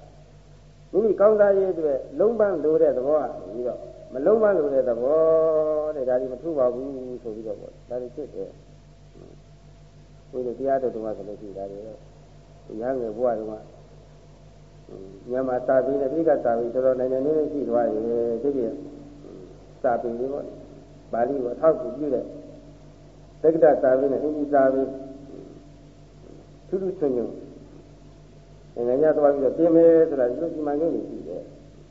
မိမိကောင်းစားရေးအတွက်လုံးပန်းလိုတဲ့သဘောကနေပြီးတော့မလုံးပန်းလိုတဲ့သဘောတဲ့ဒါဒီမထူပါဘူးဆိုပြီးတော့ပေါ့ဒါဒီဖြစ်တယ်ဘုရားတရားတော်တော်ဆိုလို့ရှိတာတွေတော့ရဟန်းငယ်ဘုရားတော်ကမြန်မာစာပေနဲ့ပြိကစာပေတော်တော်နိုင်နိုင်လေးရှိသွားရင်ဒီပြစာပေလေးပေါ့ပါဠိကိုအထောက်အကူပြုတဲ့တက္ကတာစာပေနဲ့အင်္ဂလိပ်စာပေ ထူးထူးချွန်ချွန်ငယ်ညသွားပြီးတော့ပြင်မယ်ဆိုတာဒီလိုဒီမှန်ကိန်းနေရှိတယ်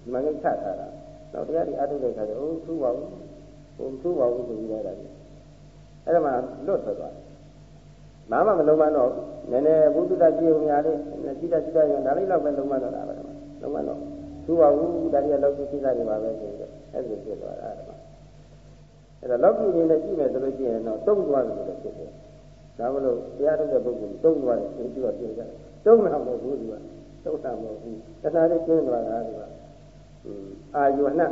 ဒီမှန်ကိန်းချထားတာတော့တရားဒီအထုတ်တဲ့ခါကျတော့ထူးပါဘူးဟိုထူးပါဘူးဆိုပြီးတော့အဲ့ဒါမှလွတ်ထွက်သွားတယ်ဘာမှမလုံးမတော့နည်းနည်းဘုဒ္ဓတကြည့်ုံများလေးစိတ္တစိတ္တရင်ဒါလေးတော့ပဲလုံးမတော့တာပဲလုံးမတော့သူ့ပါဘူးဒါကြီးလောက်ကြည့်စိတ္တတွေပါပဲဆိုပြီးတော့အဲ့ဒီဖြစ်သွားတာအဲ့ဒါလောက်ကြည့်နေနဲ့ကြည့်မယ်ဆိုလို့ရှိရင်တော့တုံ့သွားတယ်လို့ဖြစ်တယ် ဒါမလို့တရားထုတ်တဲ့ပုဂ္ဂိုလ်တုံ့သွားတယ်ဒီလိုပြောကြတယ်တုံ့တာမဟုတ်ဘူးဒီကတုံ့တာမဟုတ်ဘူးတဏှာလေးကျင်းသွားတာဒီကအာယုဏမိ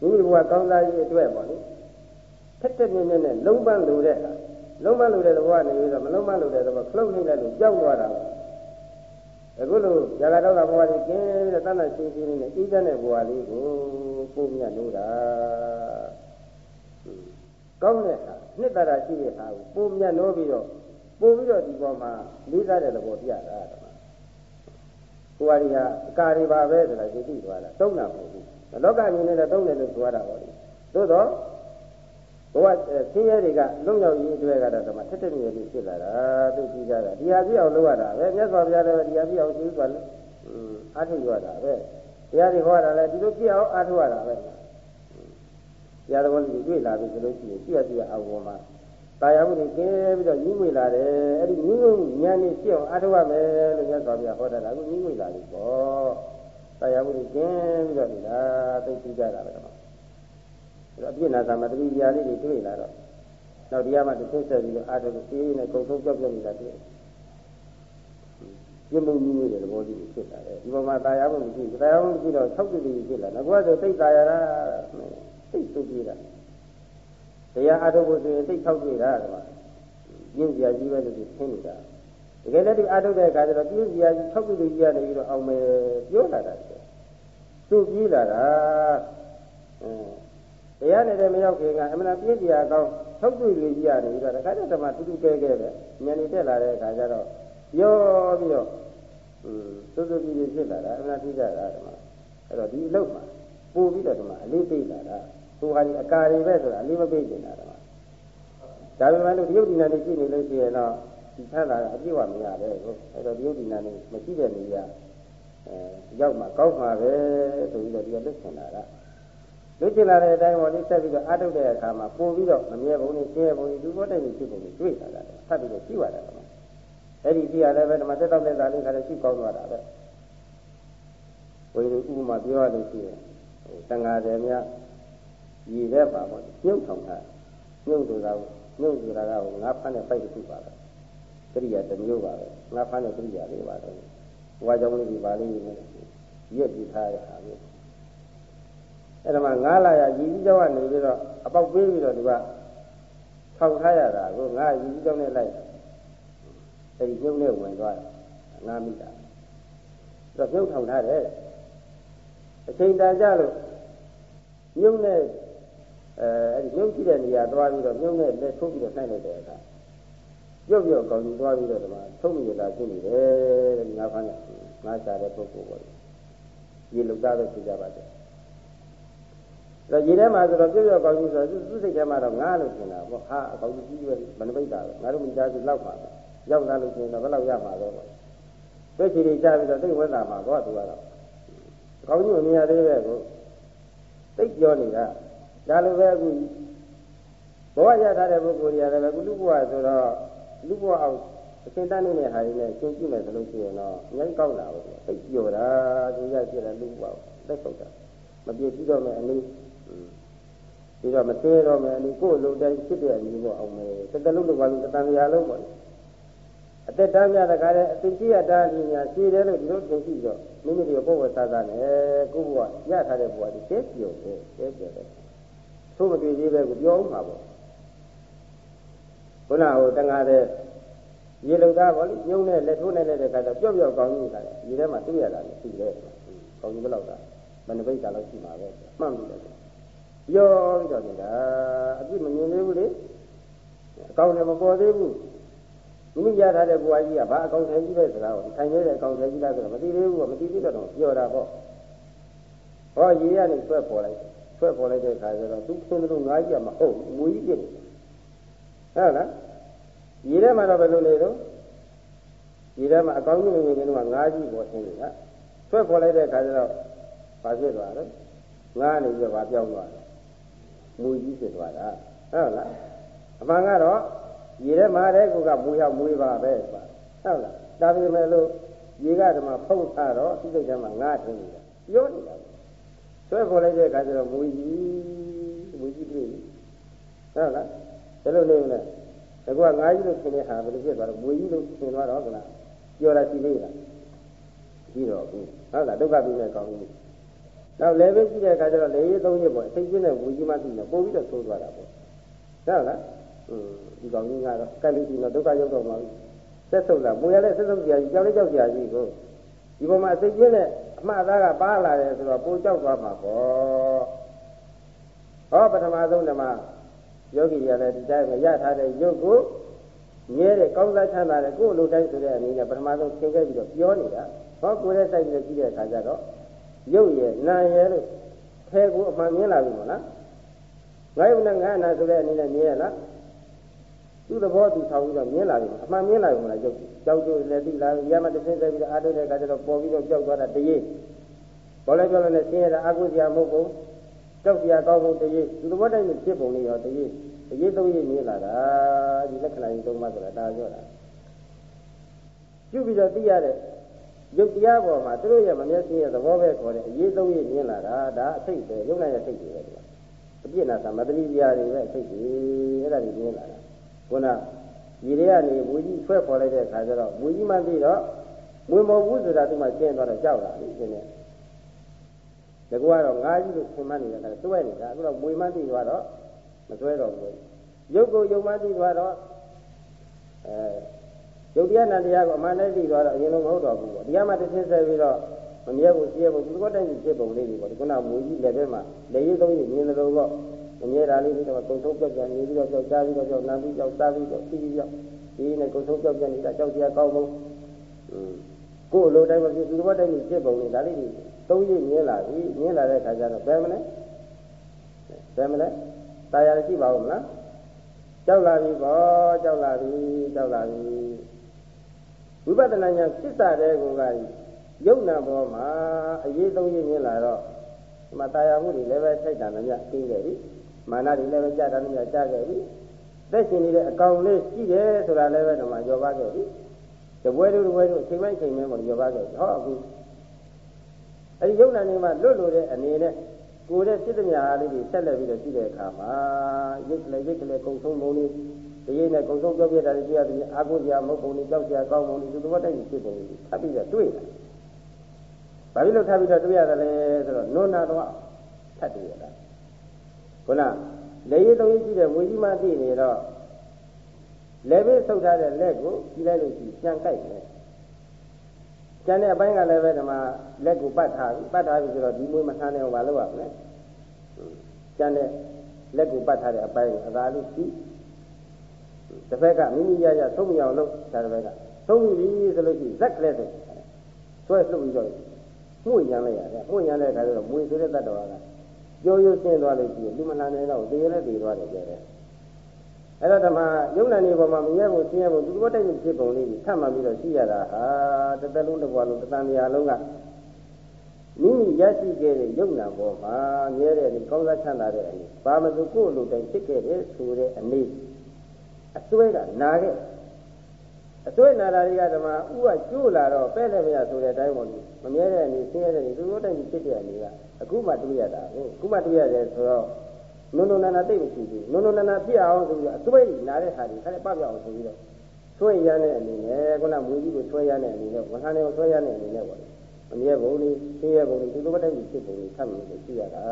မိဘဝကောင်းစားရေးအတွက်ပေါ့လေထက်ထက်မြင့်မြင့်နဲ့လုံးပန်းလိုတဲ့လုံးမလို့တဲ့သဘောကနေပြီးတော့မလုံးမလို့တဲ့သဘောခလုတ်နေလိုက်လို့ကြောက်သွားတာအခုလိုဇာကတော့ဘဝလေးကျင်းပြီးတော့တဏ္ဍရှင်းရှင်းလေးနဲ့ဤတဲ့ဘဝလေးကိုကိုမြတ်လို့တာ ကောင်းတဲ့ဟာနှစ်သာရရှိတဲ့ဟာကိုပုံမြတ်လို့ပြီးတော့ပို့ပြီးတော့ဒီပေါ်မှာလေးစားတဲ့သဘောပြတာဓမ္မကိုယ်ဟာဒီဟာအကာတွေပါပဲဆိုတာသိသိသွားတာသုံးတာမဟုတ်ဘူးလောကမြင်နေတဲ့သုံးတယ်လို့ပြောတာပါလေသို့တော့ဘဝဆင်းရဲတွေကလုံရောက်ရေးအတွက်ကတော့ဒီမှာထက်ထက်မြက်မြက်ဖြစ်လာတာသိကြည့်ကြတာဒီဟာပြအောင်လုပ်ရတာပဲမြတ်စွာဘုရားလည်းဒီဟာပြအောင်ရှင်းသွားအားထုတ်ရတာပဲတရားတွေဟောတာလည်းဒီလိုပြအောင်အားထုတ်ရတာပဲ တရားတော်ကြီးတွေ့လာပြီဆိုလို့ရှိရင်ပြည့်ပြည့်အောင်ပေါ်မှာတာယာမှုတွေကျင်းပြီးတော့ညီးငွေလာတယ်အဲ့ဒီညီးငွေဉာဏ်နဲ့ပြည့်အောင်အားထုတ်ရမယ်လို့မြတ်စွာဘုရားဟောတာကအခုညီးငွေလာပြီပေါ့တာယာမှုတွေကျင်းပြီးတော့ဒီလားသိကြည့်ကြတာပဲဒါအပြစ်နာသမတတိတရားလေးတွေတွေ့လာတော့နောက်တရားမှတစ်သိဆက်ပြီးတော့အာထုပ်စီးနဲ့ကုံဆုံးကြောက်ပြနေတာတွေ့ပြမှုကြီးနေတဲ့သဘောကြီးဖြစ်လာတယ်ဒီပေါ်မှာတာယာမှုမရှိဘူးတာယာမှုမရှိတော့၆တိတိဖြစ်လာတယ်ဘုရားဆိုသိတာယာတာ သိသုတ်ပြေးတာတရားအာထုပ်ဖို့ဆိုရင်သိ၆တွေ့တာကွာရင်းစရာကြီးပဲလို့ရှင်းနေတာတကယ်လည်းဒီအာထုပ်တဲ့အခါကျတော့ပြင်းစရာကြီး၆တိတိကြီးရတယ်ပြီးတော့အောင်မယ်ပြောလာတာသူပြေးလာတာအင်းတရားနဲ့တည်းမရောက်ခင်ကအမှန်ပြည့်တရားကောင်းထုတ်တွေ့လေးကြီးရတယ်ပြီးတော့တခါတည်းဓမ္မတူတူကဲကဲပဲဉာဏ်နေတက်လာတဲ့အခါကျတော့ပြောပြီးတော့อืมစွတ်စွတ်ကြီးကြီးဖြစ်လာတာအမှန်သိကြတာဓမ္မအဲ့တော့ဒီအလုပ်မှာပို့ပြီးတော့ဓမ္မအလေးသိလာတာ သူဟာဒီအကာတွေပဲဆိုတာအလေးမပေးကျင်တာဓမ္မဒါပေမဲ့လို့ဒီယုတ်ဒီနာနေရှိနေလို့ရှိရင်တော့ဒီထက်လာတာအပြည့်ဝမရပဲကိုအဲ့တော့ဒီယုတ်ဒီနာနေမရှိတဲ့နေရာအဲရောက်မှကောက်မှာပဲဆိုပြီးတော့ဒီကလွတ်ချင်လာတာလွတ်ချင်လာတဲ့အတိုင်းပေါ်လေးဆက်ပြီးတော့အထုတ်တဲ့အခါမှာပို့ပြီးတော့မမြဲဘုံနဲ့ရှင်းဘုံနဲ့ဒုဘောတိုက်ဖြစ်ပုံတွေတွေ့လာတာဖတ်ပြီးတော့ရှိပါတယ်ကွာအဲ့ဒီရှိရလည်းပဲဓမ္မသက်တော့တဲ့သာလေးခါလည်းရှိကောင်းသွားတာပဲဝိရိဥပမာပြောရလို့ရှိရင်ဟိုတန်ဃာတယ်များ ရည်တဲ့ပါပေါ့ညှုပ်ဆောင်တာညှုပ်ဆိုတာညှုပ်ဆိုတာကဟိုငါးဖမ်းတဲ့ဖိုက်တစ်ခုပါပဲကရိယာတစ်မျိုးပါပဲငါးဖမ်းတဲ့ကရိယာလေးပါတော့ဘဝကြောင့်လေးဒီပါလေးနဲ့ရက်ပြီးထားရတာမျိုးအဲ့ဒါမှငားလာရရည်ကြီးကြောင်းကနေပြီးတော့အပေါက်ပေးပြီးတော့ဒီကထောက်ထားရတာကိုငါယူကြောင်းနဲ့လိုက်အဲဒီညုံနဲ့ဝင်သွားတယ်ငါမိတာဆိုတော့ပြုတ်ထောင်ထားတယ်အချိန်တန်ကြလို့ညုံနဲ့ အဲအဲဒီညုံကြည့်တဲ့နေရာသွားပြီးတော့ညုံနဲ့လက်ထုတ်ပြီးတော့နှိုက်လိုက်တဲ့အခါပြုတ်ပြုတ်ကောင်းကြီးသွားပြီးတော့ဒီမှာထုတ်မိရတာဖြစ်နေတယ်တဲ့ငါဖမ်းတယ်ငါရှာတဲ့ပုဂ္ဂိုလ်ပေါ့ရေလုံသားပဲဖြစ်ကြပါစေတော့ရေထဲမှာဆိုတော့ပြုတ်ပြုတ်ကောင်းကြီးဆိုတော့သူ့စိတ်ထဲမှာတော့ငါလို့ထင်တာပေါ့ဟာအကောင်းကြီးကြီးပဲမနှပိတ်တာပဲငါတို့မိသားစုလောက်ပါပဲရောက်လာလို့ရှိရင်တော့ဘယ်လောက်ရမှာလဲပေါ့သိချီတွေကြားပြီးတော့သိဝက်တာမှာပေါ့သူကတော့အကောင်းကြီးကိုမြင်ရသေးပဲကိုသိပြောနေတာ ဒါလိုပဲအခုဘဝရထားတဲ့ပုဂ္ဂိုလ်တွေကလည်းအခုလူဘဝဆိုတော့လူဘဝအောင်အရှင်းတန်းနေတဲ့ဟာတွေနဲ့ရှင်းကြည့်မယ်ဆိုလို့ရှိရင်တော့အများကြီးကောင်းလာဘူးသိပြောတာသူရပြတဲ့လူဘဝသက်ဆုပ်တာမပြည့်ပြီးတော့မယ်အနည်းပြီးတော့မသေးတော့မယ်အနည်းကိုယ်လုံးတိုင်းဖြစ်တဲ့အနည်းပေါ့အောင်မယ်တတလုံးတော့ဘာလို့တန်ရာလုံးပေါ့အသက်တမ်းများတကားတဲ့အသိရှိရတာဒီများရှိတယ်လို့ဒီလိုသင်ရှိတော့မိမိတို့ပုဂ္ဂိုလ်သသနဲ့ကိုယ့်ဘဝရထားတဲ့ဘဝဒီကျဲပြောတယ်ကျဲပြောတယ် သို့မတွေ့သေးပဲကိုပြောဦးမှာပေါ့ခုနကဟိုတန်ခါတဲ့ရေလုံသားပေါ့လေညုံနဲ့လက်ထိုးနဲ့တဲ့ခါကျပျော့ပျော့ကောင်းကြီးလာတယ်ဒီထဲမှာတွေ့ရတာလည်းရှိတယ်ကောင်းကြီးဘယ်လောက်တာမနှပိတ်တာလောက်ရှိမှာပဲမှန်ပြီလေပြောပြီးတော့နေတာအပြစ်မမြင်သေးဘူးလေအကောင်းလည်းမပေါ်သေးဘူးမိမိရထားတဲ့ဘဝကြီးကဘာအကောင်းထဲကြီးပဲဆိုတာကိုထိုင်နေတဲ့အကောင်းထဲကြီးလားဆိုတော့မသိသေးဘူးကမသိသေးတော့ပြောတာပေါ့ဟောရေရနေဆွဲပေါ်လိုက် ဆွဲပေါ်လိုက်တဲ့အခါကျတော့သူခင်းလို့ငါးကြီးကမဟုတ်မွေးကြီးဖြစ်နေဟုတ်လားရေထဲမှာတော့ဘယ်လိုနေတော့ရေထဲမှာအကောင်းကြီးနေနေတော့ငါးကြီးပေါ်ဆင်းနေတာဆွဲပေါ်လိုက်တဲ့အခါကျတော့ဘာဖြစ်သွားလဲငါးနေပြီးတော့ဘာပြောင်းသွားလဲမွေးကြီးဖြစ်သွားတာဟုတ်လားအမှန်ကတော့ရေထဲမှာတဲ့ကိုကမွေးရောက်မွေးပါပဲဟုတ်လားဒါပေမဲ့လို့ရေကဓမ္မဖုံးထားတော့ဒီစိတ်ထဲမှာငါးထင်းနေတာပြောနေတာ ဆွဲပေါ်လိုက်တဲ့အခါကျတော့မွေးကြီးမွေးကြီးတွေ့ပြီဟုတ်လားဘယ်လိုနေလဲတကွာငါးကြီးလို့ထင်တဲ့ဟာဘယ်လိုဖြစ်သွားတော့မွေးကြီးလို့ထင်သွားတော့ကလားပြောတာရှိသေးလားပြီးတော့ဘူးဟုတ်လားဒုက္ခပြီးတဲ့ကောင်းကြီးနောက်လည်းပဲကြည့်တဲ့အခါကျတော့လေရေးသုံးရပေါ့အစိတ်ချင်းနဲ့ဝူကြီးမှသိနေပို့ပြီးတော့သိုးသွားတာပေါ့ဟုတ်လားอืมဒီကောင်ကြီးကတော့ကက်လို့ရှိတော့ဒုက္ခရောက်တော့မှာဆက်ဆုပ်လာမွေရလဲဆက်ဆုပ်ကြကြီးကြောက်လေးကြောက်ကြကြီးကိုဒီပေါ်မှာအစိတ်ချင်းနဲ့ အမှားသားကပါလာတယ်ဆိုတော့ပိုကြောက်သွားမှာပေါ့ဟောပထမဆုံးဓမ္မယောဂီတွေကလည်းဒီတိုင်းပဲရထားတဲ့ရုပ်ကိုမြဲတဲ့ကောင်းစားချမ်းသာတဲ့ကိုယ်လိုတိုင်းဆိုတဲ့အနေနဲ့ပထမဆုံးသင်ခဲ့ပြီးတော့ပြောနေတာဟောကိုယ်ရဲ့စိုက်ပြီးတော့ကြည့်တဲ့အခါကျတော့ရုပ်ရဲ့နာရဲ့လို့ထဲကိုအမှန်မြင်လာပြီမို့လားငါယုံနဲ့ငါနာဆိုတဲ့အနေနဲ့မြင်ရလား သူ့သဘောသူဆောင်ပြီးတော့မြင်လာပြီအမှန်မြင်လာပြီမို့လားရုပ်ကြောက်ကြလည်းသိလာပြီရမတစ်ဆင်းဆက်ပြီးတော့အားထုတ်တဲ့အခါကျတော့ပေါ်ပြီးတော့ကြောက်သွားတာတည်းဘောလဲပြောလို့လည်းဆင်းရဲတာအကုသရာမဟုတ်ဘူးကြောက်စရာကောင်းဖို့တည်းသူသဘောတိုင်းဖြစ်ပုံလေးရောတည်းတည်းသုံးရမြင်လာတာဒီလက္ခဏာကြီးသုံးပါဆိုတာဒါပြောတာပြုပြီးတော့သိရတဲ့ရုပ်တရားပေါ်မှာသူတို့ရဲ့မမျက်စိရဲ့သဘောပဲခေါ်တဲ့အရေးသုံးရမြင်လာတာဒါအစိတ်ပဲရုပ်နိုင်ရဲ့စိတ်တွေပဲဒီကအပြစ်နာသမတတိတရားတွေပဲအစိတ်တွေအဲ့ဒါတွေမြင်လာတာ ခုနရေတွေကနေမွေကြီးဆွဲခေါ်လိုက်တဲ့အခါကျတော့မွေကြီးမှသိတော့မွေမဟုတ်ဘူးဆိုတာသူမှရှင်းသွားတော့ကြောက်လာပြီရှင်းတယ်တကူကတော့ငါးကြီးလို့ဆင်မနေတာကတွဲနေတာအခုတော့မွေမှသိသွားတော့မတွဲတော့ဘူးရုပ်ကိုယုံမှသိသွားတော့အဲယုတ်တရားနာတရားကိုအမှန်တည်းသိသွားတော့အရင်လုံးမဟုတ်တော့ဘူးပေါ့တရားမှတစ်ဆင်းဆက်ပြီးတော့မမြဲဘူးရှင်းဘူးဒီကောတိုင်းဖြစ်ပုံလေးတွေပေါ့ဒီကုနာမူကြီးလည်းပဲမှာလေရေးသုံးကြီးမြင်တယ်လို့ပေါ့ မမြဲတာလေးတွေတော့ကုံဆုံးပြက်ပြက်နေပြီးတော့ကြောက်ကြားပြီးတော့ကြောက်နာပြီးကြောက်စားပြီးတော့ပြီးပြီးကြောက်ဒီနဲ့ကုံဆုံးပြက်ပြက်နေတာကြောက်တရားကောင်းဖို့ကိုယ်လိုတိုင်းမဖြစ်ဒီကောတိုင်းဖြစ်ပုံလေးဒါလေးတွေသုံးကြီးမြင်လာပြီမြင်လာတဲ့ခါကျတော့ဘယ်မလဲဘယ်မလဲတာယာရှိပါဦးမလားကြောက်လာပြီပေါ့ကြောက်လာပြီကြောက်လာပြီဝိပဿနာဉာဏ်ဖြစ်တာတဲ့ကောကယုံနာဘောမှာအရေးသုံးရင်းမြင်လာတော့ဒီမှာတာယာမှုတွေလည်းပဲထိုက်တာလည်းမြကျင်းခဲ့ပြီ မာနတွေလည်းပဲကြာတာလည်းမြကြာခဲ့ပြီသက်ရှင်နေတဲ့အကောင်လေးရှိတယ်ဆိုတာလည်းပဲဒီမှာရောပါခဲ့ပြီတပွဲတို့တပွဲတို့အချိန်ပိုင်းအချိန်ပိုင်းမှာရောပါခဲ့ပြီဟောအခုအဲဒီယုံနာနေမှာလွတ်လို့တဲ့အနေနဲ့ကိုယ်တဲ့စိတ်သမ ्या အားလေးတွေဆက်လက်ပြီးတော့ရှိတဲ့အခါမှာရိတ်ကလေးရိတ်ကလေးကုံဆုံးပုံလေးတရေနဲ့ကုံဆုံးပြောပြတာတွေကြည့်ရတယ်အာကိုစရာမဟုတ်ပုံလေးကြောက်စရာကောင်းပုံလေးသူသဘောတိုက်ဖြစ်ပုံလေးထပ်ပြီးတော့တွေ့တယ်။ဘာဖြစ်လို့ထပ်ပြီးတော့တွေ့ရတယ်လဲဆိုတော့နုနာတော့ထပ်တွေ့ရတာ။ ခုနလေရည်သုံးရည်ရှိတဲ့ဝေကြီးမသိနေတော့လက်ဘေးဆုပ်ထားတဲ့လက်ကိုကြည့်လိုက်လို့ရှိပြန်ကြိုက်တယ်ကျန်တဲ့အပိုင်းကလည်းပဲဒီမှာလက်ကိုပတ်ထားပြီပတ်ထားပြီဆိုတော့ဒီမွေးမဆန်းနေအောင်မလုပ်ရဘူးလေကျန်တဲ့လက်ကိုပတ်ထားတဲ့အပိုင်းကိုအသာလေးကြည့်တစ်ဖက်ကမိမိရရသုံးမြောင်လို့ဒါတစ်ဖက်ကသုံးပြီဆိုလို့ရှိရင်ဇက်ကလေးဆိုဆွဲလှုပ်ပြီးတော့မှုရန်လိုက်ရတယ်မှုရန်တဲ့အခါကျတော့မွေဆိုတဲ့တတ်တော်က ကြောရိုးရှင်းသွားလို့ရှိရင်လူမလာနိုင်တော့သေရလည်းသေသွားတယ်ကြတယ်အဲ့တော့ဓမ္မယုံနာနေပေါ်မှာမရဲဖို့ရှင်းရဖို့သူတို့တိုက်မှုဖြစ်ပုံလေးကြီးထပ်မှပြီးတော့ရှိရတာဟာတစ်သက်လုံးတစ်ဘဝလုံးတစ်တန်မြာလုံးကမိမိရရှိခဲ့တဲ့ယုံနာပေါ်မှာမြဲတဲ့ဒီကောင်းစားချမ်းသာတဲ့အနေဘာမသူကိုယ်လိုတိုင်ဖြစ်ခဲ့တဲ့ဆိုတဲ့အနေအစွဲကနာခဲ့အစွဲနာတာတွေကဓမ္မဥကကျိုးလာတော့ပဲ့လည်းမရဆိုတဲ့အတိုင်းပေါ်ကြီးမမြဲတဲ့အနေဆင်းရဲတဲ့အနေသူတို့တိုင်ဖြစ်တဲ့အနေက အခုမှတွေ့ရတာဟုတ်အခုမှတွေ့ရတယ်ဆိုတော့နုံနုံနာနာသိမရှိဘူးနုံနုံနာနာဖြစ်အောင်ဆိုပြီးတော့အစွဲကြီးနာတဲ့ဟာတွေခါနဲ့ပပြောက်အောင်ဆိုပြီးတော့ဆွဲရတဲ့အနေနဲ့ခုနမွေကြီးကိုဆွဲရတဲ့အနေနဲ့ဝန်ခံတွေကိုဆွဲရတဲ့အနေနဲ့ပေါ့အမြဲဘုံလေးသိရဘုံလေးဒီလိုပဲတိုင်းဖြစ်ပုံလေးထပ်လို့ရှိရတာ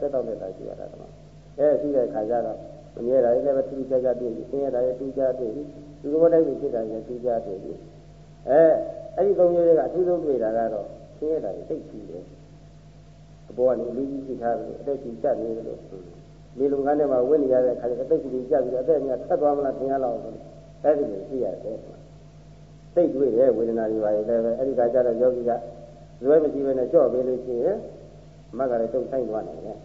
တက်တော့တက်တာရှိရတာတော့အဲရှိတဲ့ခါကျတော့အမြဲတာလည်းပဲထူးခြားခြားတွေ့ပြီးသိရတာလည်းထူးခြားတွေ့ပြီးဒီလိုပဲတိုင်းဖြစ်တာလည်းထူးခြားတွေ့ပြီးအဲအဲ့ဒီသုံးမျိုးတွေကအထူးဆုံးတွေ့တာကတော့သိရတာလည်းသိရှိတယ်အ ပေါ်ကနေလူကြီးကြည့်ထားပြီးအသက်ကြီးကြနေတယ်လို့ဒီလုံကန်းထဲမှာဝင်နေရတဲ့ခါကျအသက်ကြီးကြပြီးအသက်များဆက်သွားမလားထင်ရလောက်ဆိုအဲ့ဒီလိုရှိရတယ်စိတ်တွေ့ရဲ့ဝေဒနာတွေပါလေလည်းပဲအဲ့ဒီကကြတော့ယောဂီကဇွဲမရှိဘဲနဲ့ကြော့ပေးလို့ရှိရင်မကလည်းတုံဆိုင်သွားနိုင်တယ်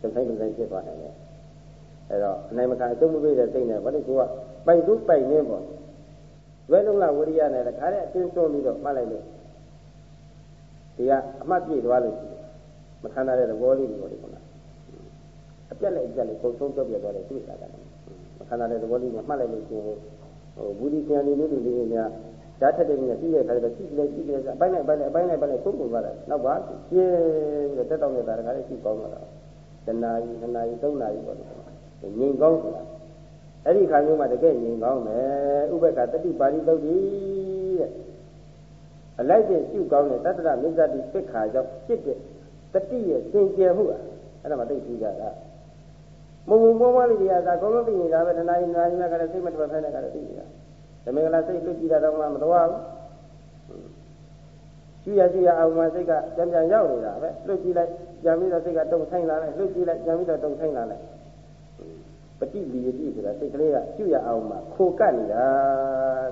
တုံဆိုင်တုံဆိုင်ဖြစ်သွားနိုင်တယ်အဲ့တော့အနိုင်မခံအကျုံးမပေးတဲ့စိတ်နဲ့ဘာလို့ကိုကပိုက်သူပိုက်နေပေါ့ဇွဲလုံးလာဝိရိယနဲ့တခါတည်းအတင်းတွန်းပြီးတော့မှတ်လိုက်လို့ဒီကအမှတ်ပြည့်သွားလို့ရှိရင် မခံရတဲ့သဘောလေးတွေပေါ့ဒီကုလားအပြက်နဲ့အပြက်လေးပုံဆုံးပြတ်ပြတ်သွားတယ်တွေ့တာကမခံရတဲ့သဘောလေးကိုမှတ်လိုက်လို့ရှိရင်ဟိုဘူးဒီဆရာလေးလေးတွေလေးများဓာတ်ထက်တဲ့ကြီးပြီးတဲ့ခါကျတော့ကြည့်လိုက်ကြည့်လိုက်အပိုင်းလိုက်ပိုင်းလိုက်အပိုင်းလိုက်ပိုင်းလိုက်ပုံပုံသွားတာနောက်ပါကျင်းပြီးတော့တက်တော့နေတာတခါလေးကြည့်ကောင်းလာတာတနာရီနှစ်နာရီသုံးနာရီပေါ့လေငြိမ်ကောင်းဆိုတာအဲ့ဒီခါမျိုးမှာတကယ်ငြိမ်ကောင်းမယ်ဥပ္ပကတတိပါဠိသုတ်တိတဲ့အလိုက်ကျရှုကောင်းတဲ့တတ္တရမိစ္ဆတိပိခါကြောင့်ဖြစ်တဲ့ တတိရဲ့စင်ကြယ်မှုอ่ะအဲ့ဒါမှသိကြည့်ကြတာမုံမုံမောမောလေးတွေကသာအကုန်လုံးသိနေတာပဲတနာရီနာရီနဲ့ကလည်းစိတ်မထွက်ဖဲနဲ့ကလည်းသိနေတာဓမင်္ဂလာစိတ်လွတ်ကြည့်တာတော့မှမတော်ဘူးကျွရကျွရအောင်မှစိတ်ကကြံကြံရောက်နေတာပဲလွတ်ကြည့်လိုက်ကြံပြီးတော့စိတ်ကတုံဆိုင်လာလိုက်လွတ်ကြည့်လိုက်ကြံပြီးတော့တုံဆိုင်လာလိုက်ပฏิလီယတိဆိုတာစိတ်ကလေးကကျွရအောင်မှခိုကတ်နေတာ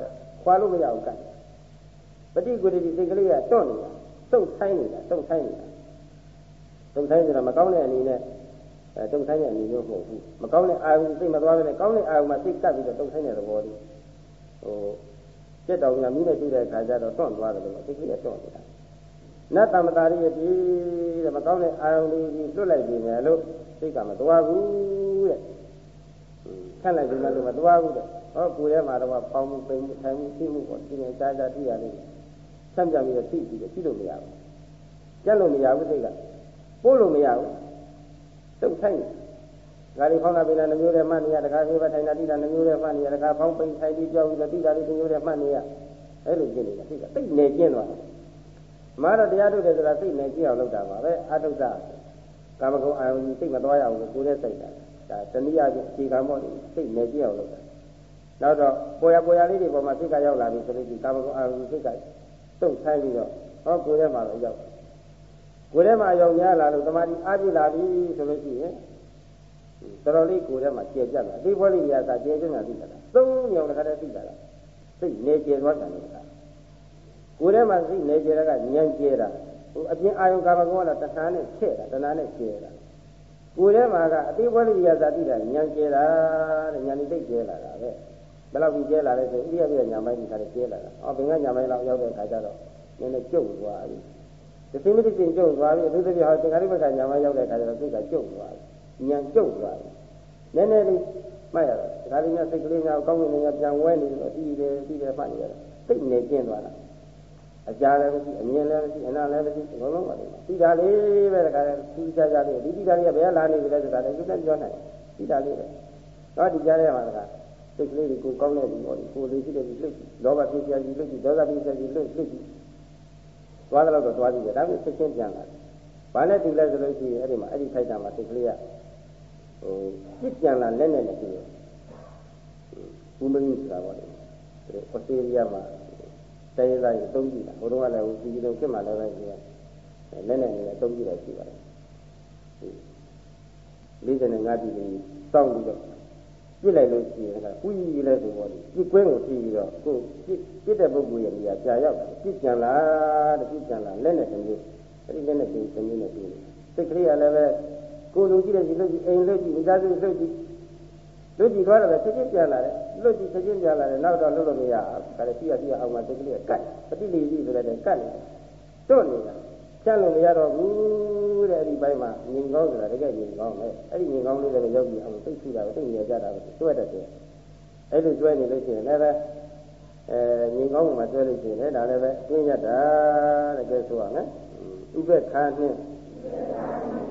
တဲ့ခွာလို့မရအောင်ကတ်ပฏิကုတ္တိစိတ်ကလေးကတွန့်နေတာတုံဆိုင်နေတာတုံဆိုင်နေတာ တုံဆိုင်ဆိုတာမကောင်းတဲ့အနေနဲ့အဲတုံဆိုင်တဲ့အနေမျိုးမဟုတ်ဘူးမကောင်းတဲ့အာယုစိတ်မသွားဘဲနဲ့ကောင်းတဲ့အာယုမှာစိတ်ကပ်ပြီးတော့တုံဆိုင်တဲ့သဘောလေးဟိုပြက်တော်ကမိနဲ့တွေ့တဲ့အခါကျတော့တွန့်သွားတယ်လို့စိတ်ကလေးတွန့်နေတာနတ်တမတာရိယတိတဲ့မကောင်းတဲ့အာယုလေးကြီးလွတ်လိုက်ပြီမယ်လို့စိတ်ကမသွားဘူးတဲ့ခန့်လိုက်ပြီမယ်လို့မသွားဘူးတဲ့ဟောကိုယ်ထဲမှာတော့ပေါင်းမှုပိန်မှုထိုင်မှုသိမှုပေါ့ဒီနေ့ကြားကြားသိရလေးဆန့်ကြပြီးတော့သိပြီးတော့သိလို့မရဘူးကြက်လို့မရဘူးစိတ်က ပို့လို့မရဘူးတုတ်ဆိုင်ငါလေးဖောင်းတာပိန်တာနှမျိုးတဲ့မှတ်နေရတခါပြေးပါထိုင်တာတိတာနှမျိုးတဲ့မှတ်နေရတခါဖောင်းပိန်ထိုင်ပြီးကြောက်ပြီးတော့တိတာလေးနှမျိုးတဲ့မှတ်နေရအဲ့လိုဖြစ်နေတာသိကသိနေကျင်းသွားတယ်မာတော့တရားထုတ်တယ်ဆိုတာသိနေကြည့်အောင်လုပ်တာပါပဲအထုတ်တာကာမဂုဏ်အာယုန်ကြီးသိမသွားရအောင်လို့ကိုယ်နဲ့စိတ်တာဒါတနည်းအားဖြင့်အခြေခံမော့သိနေကြည့်အောင်လုပ်တာနောက်တော့ပေါ်ရပေါ်ရလေးတွေပေါ်မှာစိတ်ကရောက်လာပြီဆိုလို့ဒီကာမဂုဏ်အာယုန်စိတ်ကတုတ်ဆိုင်ပြီးတော့ဟောကိုယ်ထဲမှာတော့ရောက် ကိုယ်ထဲမှာရောက်များလာလို့တမာတိအားပြလာပြီဆိုလို့ရှိရင်တော်တော်လေးကိုယ်ထဲမှာကျေကြက်လာအသေးဖွဲလေးတွေကကျေကျနေတာသိတာသုံးညောင်တစ်ခါတည်းသိတာစိတ်နေကျေသွားတယ်လို့ကကိုယ်ထဲမှာစိတ်နေကျေတာကဉာဏ်ကျေတာဟိုအပြင်အာယုကာမကုန်းကတဏှာနဲ့ချဲ့တာတဏှာနဲ့ကျေတာကိုယ်ထဲမှာကအသေးဖွဲလေးတွေကသိတာဉာဏ်ကျေတာတဲ့ဉာဏ်သိကျေလာတာပဲဘယ်လောက်ကြီးကျေလာလဲဆိုဣရိယာပုညာမိုင်းဒီခါတည်းကျေလာတာဟောဘင်္ဂညာမိုင်းလောက်ရောက်တဲ့ခါကျတော့နည်းနည်းကျုပ်သွားပြီ ဒီစိမတိချင်းကျုပ်သွားပြီအထူးသဖြင့်ဟောသင်္ခါရိပ္ပကညာမိုင်းရောက်တဲ့ခါကျတော့စိတ်ကကျုပ်သွားပြီဉာဏ်ကျုပ်သွားပြီနည်းနည်းလေးမှတ်ရတာဒါလေးများစိတ်ကလေးများကောင်းကင်များပြန်ဝဲနေလို့ပြီးတယ်ပြီးတယ်မှတ်နေရတာစိတ်နေကျင်းသွားတာအကြာလည်းမရှိအမြင်လည်းမရှိအနာလည်းမရှိဘလုံးပါလိမ့်မယ်ပြီးတာလေးပဲတခါလည်းသူကြကြလေးဒီပြီးတာလေးကဘယ်လာနေပြီလဲဆိုတာလည်းသူလည်းပြောနိုင်ပြီးတာလေးပဲတော့ဒီကြားထဲမှာတခါစိတ်ကလေးကိုကောင်းတဲ့ဒီပေါ်ဒီကိုလေးရှိတဲ့ဒီလွတ်လောဘဖြစ်ပြကြီးလွတ်ဒေါသဖြစ်ပြကြီးလွတ်လွတ် သွားတော့တော့သွားကြည့်တယ်ဒါပေမဲ့ချက်ချင်းပြန်လာတယ်ဘာနဲ့တူလဲဆိုလို့ရှိရင်အဲ့ဒီမှာအဲ့ဒီခိုက်တာမှာစိတ်ကလေးကဟိုပြစ်ပြန်လာလက်နဲ့နဲ့ပြီးတယ်ဘူးမင်းဆိုတာပေါ့လေဒီဩစတြေးလျမှာတိုင်းရင်းသားတွေအသုံးပြုတာဟိုတုန်းကလည်းဟိုဒီဒီလုံးဖြစ်မှလည်းပဲဒီလက်နဲ့နေအသုံးပြုတာရှိပါတယ်45ပြည်ကြီးစောင့်ပြီးတော့ ပြစ်လိုက်လို့ရှိရင်ကဥကြီးလဲဆိုတော့ပြစ်ကွင်းကိုပြီးပြီးတော့ကိုပြစ်ပြစ်တဲ့ပုဂ္ဂိုလ်ရဲ့နေရာကြာရောက်တယ်ပြစ်ကြံလာတဲ့ပြစ်ကြံလာလက်နဲ့တမျိုးအဲ့ဒီလက်နဲ့တမျိုးနဲ့ပြီးစိတ်ကလေးကလည်းပဲကိုယ်လုံးကြည့်တဲ့ဒီလိုကြည့်အိမ်လို့ကြည့်မိသားစုလို့ကြည့်လွတ်ကြည့်သွားတယ်ချက်ချင်းပြန်လာတယ်လွတ်ကြည့်ချက်ချင်းပြန်လာတယ်နောက်တော့လွတ်လို့မရဘူးဒါလည်းကြည့်ရကြည့်ရအောင်မှစိတ်ကလေးကကတ်ပฏิလိကြီးဆိုတဲ့ကတ်နေတွတ်နေတာ ချမ်းလို့မရတော့ဘူးတဲ့အဲ့ဒီဘက်မှာငြိမ်ကောင်းဆိုတာတကယ်ငြိမ်ကောင်းလေအဲ့ဒီငြိမ်ကောင်းလေးလည်းရောက်ပြီးအောင်သိရှိတာကိုသိနေကြတာကိုတွဲတတ်တယ်အဲ့လိုတွဲနေလို့ရှိရင်လည်းပဲအဲငြိမ်ကောင်းမှာတွဲလို့ရှိရင်လည်းဒါလည်းပဲအတွင်းရတာတကယ်ဆိုရမယ်ဥပ္ပခါနှင့်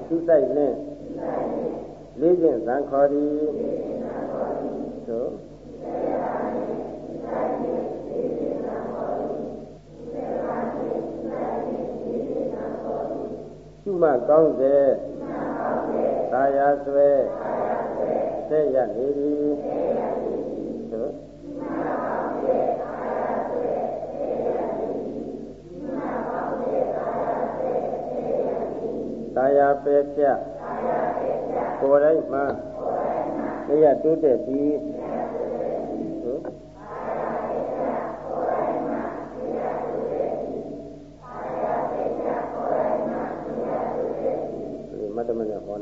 သူတိုက်နှင့်လေးခြင်းသံခေါ်သည်သို့ ရှုမှကောင်းစေသာယာဆွဲဆက်ရနေသည်သို့သာယာပေဖြတ်ကိုယ်တိုင်းမှတရားတိုးတက်သည်